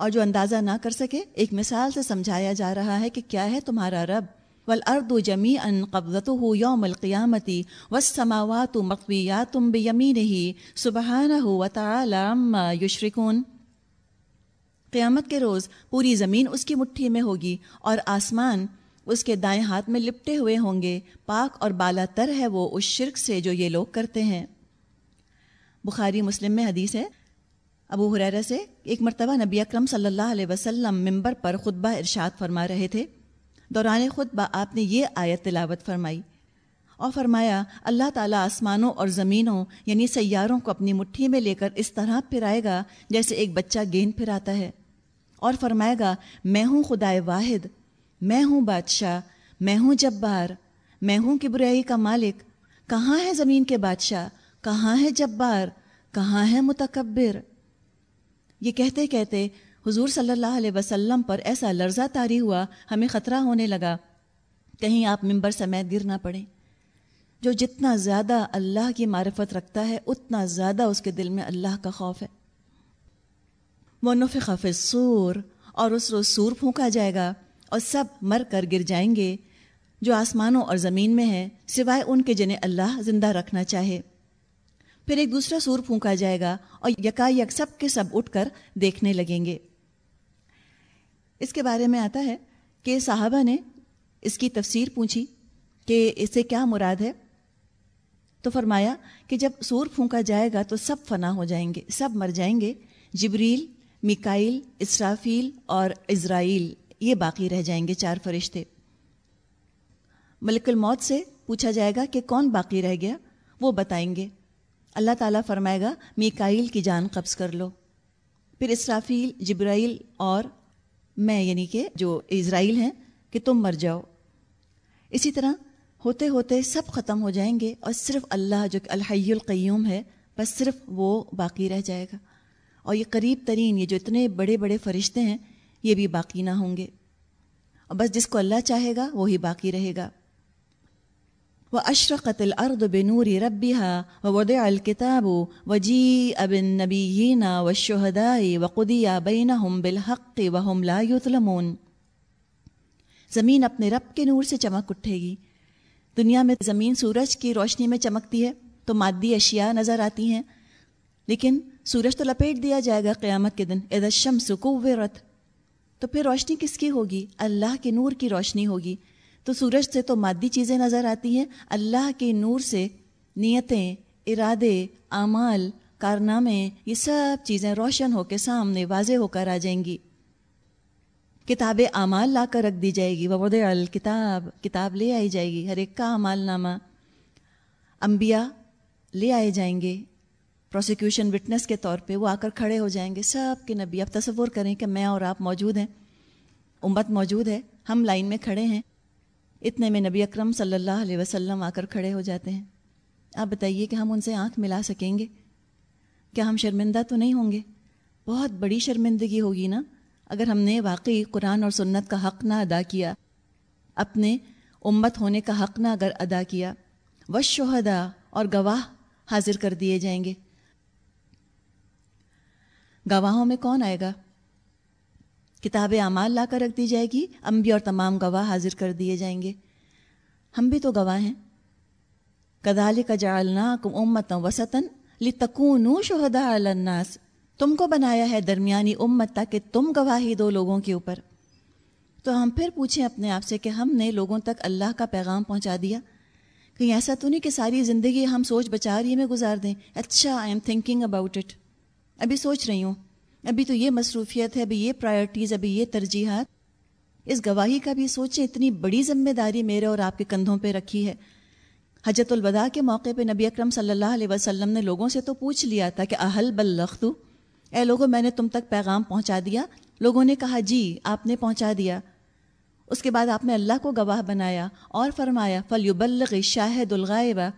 اور جو اندازہ نہ کر سکے، ایک مثال سے سمجھایا جا رہا ہے کہ کیا ہے تمہارا رب؟ ولاد و جمی ان قبضت ہو یوم القیامتی و سماوات مقویات تم یمی نہیں سبحان ہو و قیامت کے روز پوری زمین اس کی مٹھی میں ہوگی اور آسمان اس کے دائیں ہاتھ میں لپٹے ہوئے ہوں گے۔ پاک اور بالا تر ہے وہ اس شرک سے جو یہ لوگ کرتے ہیں۔ بخاری مسلم میں حدیث ہے ابو حریرہ سے ایک مرتبہ نبی اکرم صلی اللہ علیہ وسلم ممبر پر خطبہ ارشاد فرما رہے تھے۔ دوران خطبہ آپ نے یہ آیت تلاوت فرمائی۔ اور فرمایا، اللہ تعالیٰ آسمانوں اور زمینوں یعنی سیاروں کو اپنی مٹھی میں لے کر اس طرح پھرائے گا جیسے ایک بچہ گیند پھراتا ہے۔ اور فرمائے گا، میں ہوں خدائے واحد، میں ہوں بادشاہ، میں ہوں جبار، میں ہوں کہ کا مالک۔ کہاں ہے زمین کے بادشاہ؟ کہاں ہے جبار؟ کہاں ہے متکبر؟ یہ کہتے کہتے حضور صلی اللہ علیہ وسلم پر ایسا لرزہ تاری ہوا، ہمیں خطرہ ہونے لگا۔ کہیں آپ ممبر سمیت گر نہ پڑیں۔ جو جتنا زیادہ اللہ کی معرفت رکھتا ہے، اتنا زیادہ اس کے دل میں اللہ کا خوف ہے۔ منفق فی سور اور اس روز سور پھونکا جائے گا اور سب مر کر گر جائیں گے جو آسمانوں اور زمین میں ہیں، سوائے ان کے جنہیں اللہ زندہ رکھنا چاہے۔ پھر ایک دوسرا سور پھونکا جائے گا اور یکا یک سب کے سب اٹھ کر دیکھنے لگیں گے۔ اس کے بارے میں آتا ہے کہ صحابہ نے اس کی تفسیر پوچھی کہ اس سے کیا مراد ہے۔ تو فرمایا کہ جب سور پھونکا جائے گا تو سب فنا ہو جائیں گے، سب مر جائیں گے۔ جبریل مکائل اسرافیل اور اسرائیل یہ باقی رہ جائیں گے چار فرشتے۔ ملک الموت سے پوچھا جائے گا کہ کون باقی رہ گیا، وہ بتائیں گے۔ اللہ تعالیٰ فرمائے گا میکائل کی جان قبض کر لو۔ پھر اسرافیل، جبرائیل اور میں یعنی کہ جو اسرائیل ہیں، کہ تم مر جاؤ۔ اسی طرح ہوتے ہوتے سب ختم ہو جائیں گے اور صرف اللہ جو کہ الحی القیوم ہے، بس صرف وہ باقی رہ جائے گا۔ اور یہ قریب ترین، یہ جو اتنے بڑے بڑے فرشتے ہیں، یہ بھی باقی نہ ہوں گے۔ اور بس جس کو اللہ چاہے گا، وہی باقی رہے گا۔ وہ اشرقت الارض بنوری ربیہ و ود الکتاب و جی ابن و بین بالحق و ہم لا یتلمون زمین اپنے رب کے نور سے چمک اٹھے گی. دنیا میں زمین سورج کی روشنی میں چمکتی ہے تو مادی اشیاء نظر آتی ہیں. لیکن سورج تو لپیٹ دیا جائے گا قیامت کے دن. ادشم سکوت تو پھر روشنی کس کی ہوگی؟ اللہ کے نور کی روشنی ہوگی. تو سورج سے تو مادی چیزیں نظر آتی ہیں۔ اللہ کے نور سے نیتیں، ارادے، اعمال، کارنامے، یہ سب چیزیں روشن ہو کے سامنے واضح ہو کر آ جائیں گی۔ کتاب اعمال لا کر رکھ دی جائے گی۔ وبود الکتاب، کتاب لے آئی جائے گی۔ ہر ایک کا اعمال نامہ۔ انبیاء لے آئے جائیں گے۔ پروسیکیوشن وٹنس کے طور پہ وہ آ کر کھڑے ہو جائیں گے۔ سب کے نبی اب تصور کریں کہ میں اور آپ موجود ہیں۔ امت موجود ہے۔ ہم لائن میں کھڑے ہیں۔ اتنے میں نبی اکرم صلی اللہ علیہ وسلم آ کر کھڑے ہو جاتے ہیں۔ آپ بتائیے کہ ہم ان سے آنکھ ملا سکیں گے؟ کیا ہم شرمندہ تو نہیں ہوں گے؟ بہت بڑی شرمندگی ہوگی نا۔ اگر ہم نے واقعی قرآن اور سنت کا حق نہ ادا کیا، اپنے امت ہونے کا حق نہ اگر ادا کیا و شہدا اور گواہ حاضر کر دیے جائیں گے۔ گواہوں میں کون آئے گا؟ کتاب اعمال لا کر رکھ دی جائے گی امبی اور تمام گواہ حاضر کر دیے جائیں گے۔ ہم بھی تو گواہ ہیں۔ کدال کا جالنا کم امت وسطن لتکون شہدا الناس۔ تم کو بنایا ہے درمیانی امت تاکہ تم گواہی دو لوگوں کے اوپر۔ تو ہم پھر پوچھیں اپنے آپ سے کہ ہم نے لوگوں تک اللہ کا پیغام پہنچا دیا؟ کہیں ایسا تو نہیں کہ ساری زندگی ہم سوچ بچا رہی میں گزار دیں؟ اچھا I am thinking about it ابھی سوچ رہی ہوں۔ ابھی تو یہ مصروفیت ہے، ابھی یہ پرائرٹیز ابھی یہ ترجیحات۔ اس گواہی کا بھی سوچیں، اتنی بڑی ذمہ داری میرے اور آپ کے کندھوں پہ رکھی ہے۔ حجت الوداع کے موقع پہ نبی اکرم صلی اللہ علیہ وسلم نے لوگوں سے تو پوچھ لیا تھا کہ اہل بلختو اے لوگوں میں نے تم تک پیغام پہنچا دیا۔ لوگوں نے کہا جی آپ نے پہنچا دیا۔ اس کے بعد آپ نے اللہ کو گواہ بنایا اور فرمایا فلیبلغ شاہد الغائبہ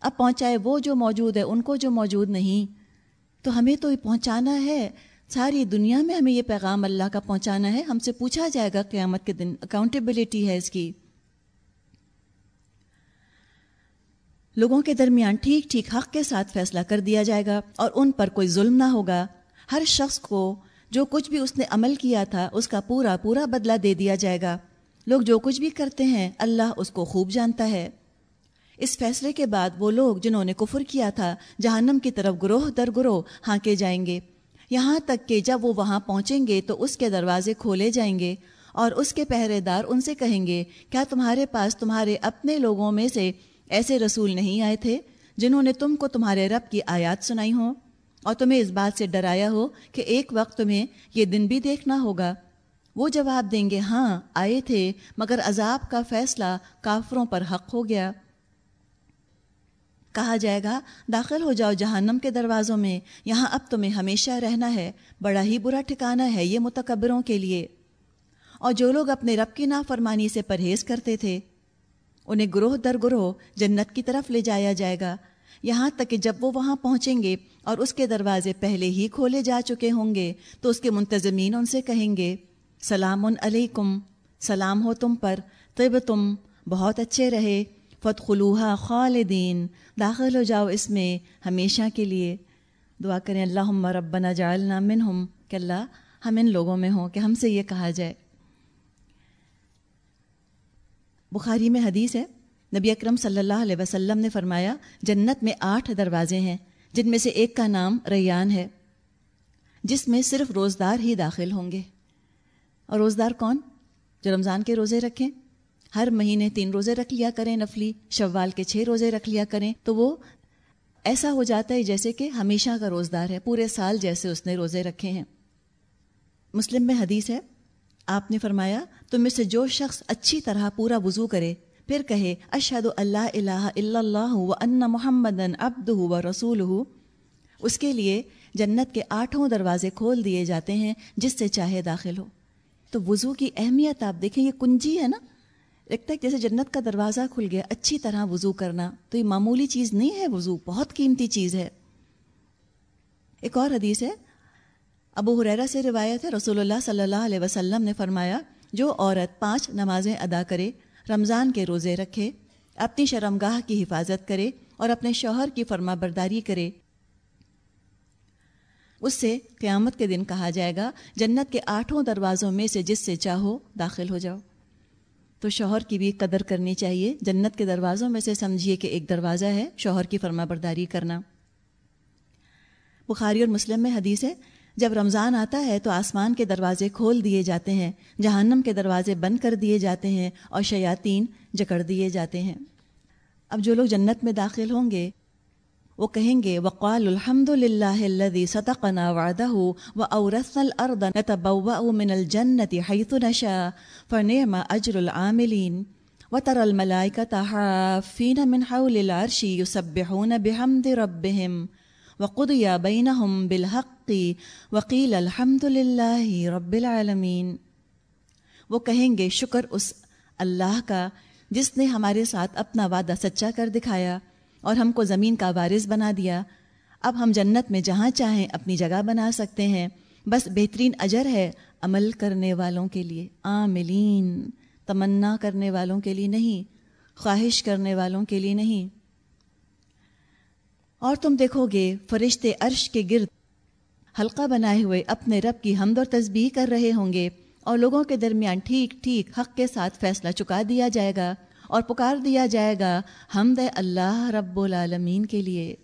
اب پہنچائے وہ جو موجود ہے، ان کو جو موجود نہیں۔ تو ہمیں تو یہ پہنچانا ہے، ساری دنیا میں ہمیں یہ پیغام اللہ کا پہنچانا ہے، ہم سے پوچھا جائے گا قیامت کے دن اکاؤنٹیبلٹی ہے اس کی۔ لوگوں کے درمیان ٹھیک ٹھیک حق کے ساتھ فیصلہ کر دیا جائے گا اور ان پر کوئی ظلم نہ ہوگا۔ ہر شخص کو جو کچھ بھی اس نے عمل کیا تھا، اس کا پورا پورا بدلہ دے دیا جائے گا۔ لوگ جو کچھ بھی کرتے ہیں، اللہ اس کو خوب جانتا ہے۔ اس فیصلے کے بعد وہ لوگ جنہوں نے کفر کیا تھا، جہنم کی طرف گروہ در گروہ ہانکے جائیں گے۔ یہاں تک کہ جب وہ وہاں پہنچیں گے تو اس کے دروازے کھولے جائیں گے اور اس کے پہرے دار ان سے کہیں گے، کیا تمہارے پاس تمہارے اپنے لوگوں میں سے ایسے رسول نہیں آئے تھے جنہوں نے تم کو تمہارے رب کی آیات سنائی ہوں؟ اور تمہیں اس بات سے ڈرایا ہو کہ ایک وقت تمہیں یہ دن بھی دیکھنا ہوگا۔ وہ جواب دیں گے ہاں آئے تھے، مگر عذاب کا فیصلہ کافروں پر حق ہو گیا۔ کہا جائے گا، داخل ہو جاؤ جہنم کے دروازوں میں، یہاں اب تمہیں ہمیشہ رہنا ہے، بڑا ہی برا ٹھکانہ ہے یہ متکبروں کے لیے۔ اور جو لوگ اپنے رب کی نافرمانی سے پرہیز کرتے تھے، انہیں گروہ در گروہ جنت کی طرف لے جایا جائے گا۔ یہاں تک کہ جب وہ وہاں پہنچیں گے اور اس کے دروازے پہلے ہی کھولے جا چکے ہوں گے، تو اس کے منتظمین ان سے کہیں گے، سلام علیکم، سلام ہو تم پر، طب تم، بہت اچھے رہے۔ فتخلوحہ خالدین، داخل ہو جاؤ اس میں ہمیشہ کے لیے۔ دعا کریں اللہ ربنا جعلنا منہم، کہ اللہ ہم ان لوگوں میں ہوں کہ ہم سے یہ کہا جائے۔ بخاری میں حدیث ہے، نبی اکرم صلی اللہ علیہ وسلم نے فرمایا، جنت میں آٹھ دروازے ہیں، جن میں سے ایک کا نام ریان ہے، جس میں صرف روزدار ہی داخل ہوں گے۔ اور روزدار کون؟ جو رمضان کے روزے رکھیں۔ ہر مہینے تین روزے رکھ لیا کریں نفلی، شوال کے چھ روزے رکھ لیا کریں، تو وہ ایسا ہو جاتا ہے جیسے کہ ہمیشہ کا روزدار ہے، پورے سال جیسے اس نے روزے رکھے ہیں۔ مسلم میں حدیث ہے، آپ نے فرمایا، تم میں سے جو شخص اچھی طرح پورا وضو کرے، پھر کہے اشد اللہ الہ الا اللہ و ان محمد ابد و رسول اس کے لیے جنت کے آٹھوں دروازے کھول دیے جاتے ہیں، جس سے چاہے داخل ہو۔ تو وضو کی اہمیت آپ دیکھیں، یہ کنجی ہے نا؟ لگتا ہے جیسے جنت کا دروازہ کھل گیا، اچھی طرح وضو کرنا۔ تو یہ معمولی چیز نہیں ہے وضو، بہت قیمتی چیز ہے۔ ایک اور حدیث ہے، ابو حریرہ سے روایت ہے، رسول اللہ صلی اللہ علیہ وسلم نے فرمایا، جو عورت پانچ نمازیں ادا کرے، رمضان کے روزے رکھے، اپنی شرمگاہ کی حفاظت کرے اور اپنے شوہر کی فرما برداری کرے، اس سے قیامت کے دن کہا جائے گا، جنت کے آٹھوں دروازوں میں سے جس سے چاہو داخل ہو جاؤ۔ تو شوہر کی بھی قدر کرنی چاہیے۔ جنت کے دروازوں میں سے سمجھیے کہ ایک دروازہ ہے، شوہر کی فرما برداری کرنا۔ بخاری اور مسلم میں حدیث ہے، جب رمضان آتا ہے تو آسمان کے دروازے کھول دیے جاتے ہیں، جہنم کے دروازے بند کر دیے جاتے ہیں اور شیاطین جکڑ دیے جاتے ہیں۔ اب جو لوگ جنت میں داخل ہوں گے وہ کہیں گے وقال الحمد للہ الذي صدقنا وعده واورثنا الارض نتبوأ من الجنة حيث نشاء فنعم اجر العاملين. وترى الملائكة حافين من حول العرش يسبحون بحمد ربهم وقضي بينهم بالحق وقيل الحمد لله رب العالمين. وہ کہیں گے، شکر اس اللہ کا جس نے ہمارے ساتھ اپنا وعدہ سچا کر دکھایا اور ہم کو زمین کا وارث بنا دیا۔ اب ہم جنت میں جہاں چاہیں اپنی جگہ بنا سکتے ہیں۔ بس بہترین اجر ہے عمل کرنے والوں کے لیے۔ عاملین تمنا کرنے والوں کے لیے نہیں۔ خواہش کرنے والوں کے لیے نہیں۔ اور تم دیکھو گے فرشتے عرش کے گرد حلقہ بنائے ہوئے اپنے رب کی حمد و تسبیح کر رہے ہوں گے اور لوگوں کے درمیان ٹھیک ٹھیک حق کے ساتھ فیصلہ چکا دیا جائے گا۔ اور پکار دیا جائے گا، حمد اللہ رب العالمین کے لیے۔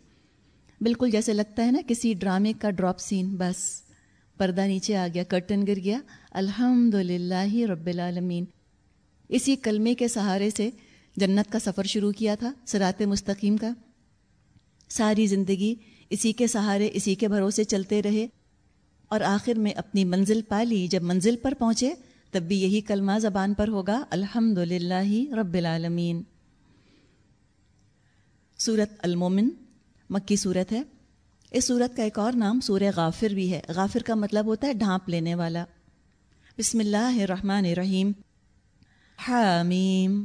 بالکل جیسے لگتا ہے نا، کسی ڈرامے کا ڈراپ سین، بس پردہ نیچے آ گیا، کرٹن گر گیا۔ الحمد للہ رب العالمین۔ اسی کلمے کے سہارے سے جنت کا سفر شروع کیا تھا سرات مستقیم کا۔ ساری زندگی اسی کے سہارے، اسی کے بھروسے چلتے رہے۔ اور آخر میں اپنی منزل پا لی۔ جب منزل پر پہنچے تب بھی یہی کلمہ زبان پر ہوگا الحمد للہ رب العالمین۔ صورت المومن، مکی صورت ہے۔ اس صورت کا ایک اور نام سور غافر بھی ہے۔ غافر کا مطلب ہوتا ہے ڈھانپ لینے والا۔ بسم اللہ الرحمن الرحیم۔ حامیم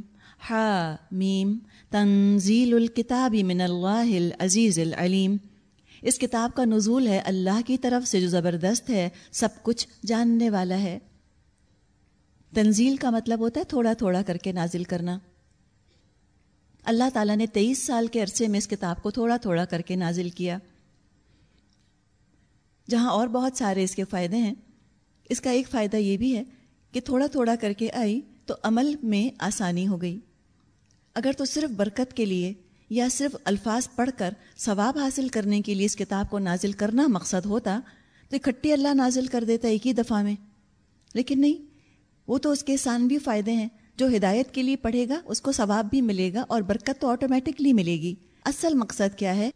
میم تنزیل الکتاب من اللہ العزیز العلیم۔ اس کتاب کا نزول ہے اللہ کی طرف سے جو زبردست ہے، سب کچھ جاننے والا ہے۔ تنزیل کا مطلب ہوتا ہے تھوڑا تھوڑا کر کے نازل کرنا۔ اللہ تعالیٰ نے تیئیس سال کے عرصے میں اس کتاب کو تھوڑا تھوڑا کر کے نازل کیا۔ جہاں اور بہت سارے اس کے فائدے ہیں۔ اس کا ایک فائدہ یہ بھی ہے کہ تھوڑا تھوڑا کر کے آئی تو عمل میں آسانی ہو گئی۔ اگر تو صرف برکت کے لیے یا صرف الفاظ پڑھ کر ثواب حاصل کرنے کے لیے اس کتاب کو نازل کرنا مقصد ہوتا تو اکٹھے اللہ نازل کر دیتا ایک ہی دفعہ میں۔ لیکن نہیں وہ تو اس کے بھی فائدے ہیں۔ جو ہدایت کے لیے پڑھے گا، اس کو ثواب بھی ملے گا اور برکت تو آٹومیٹکلی ملے گی۔ اصل مقصد کیا ہے؟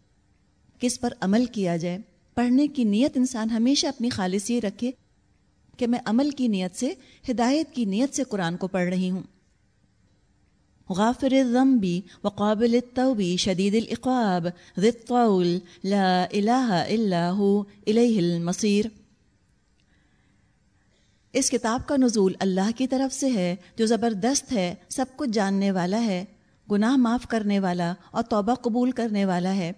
کہ اس پر عمل کیا جائے؟ پڑھنے کی نیت انسان ہمیشہ اپنی خالص یہ رکھے کہ میں عمل کی نیت سے، ہدایت کی نیت سے قرآن کو پڑھ رہی ہوں۔ غافر الذنب وقابل التوب شدید العقاب، ذی الطول، لا الہ الا هو، الیہ المصیر۔ اس کتاب کا نزول اللہ کی طرف سے ہے، جو زبردست ہے، سب کچھ جاننے والا ہے، گناہ معاف کرنے والا اور توبہ قبول کرنے والا ہے۔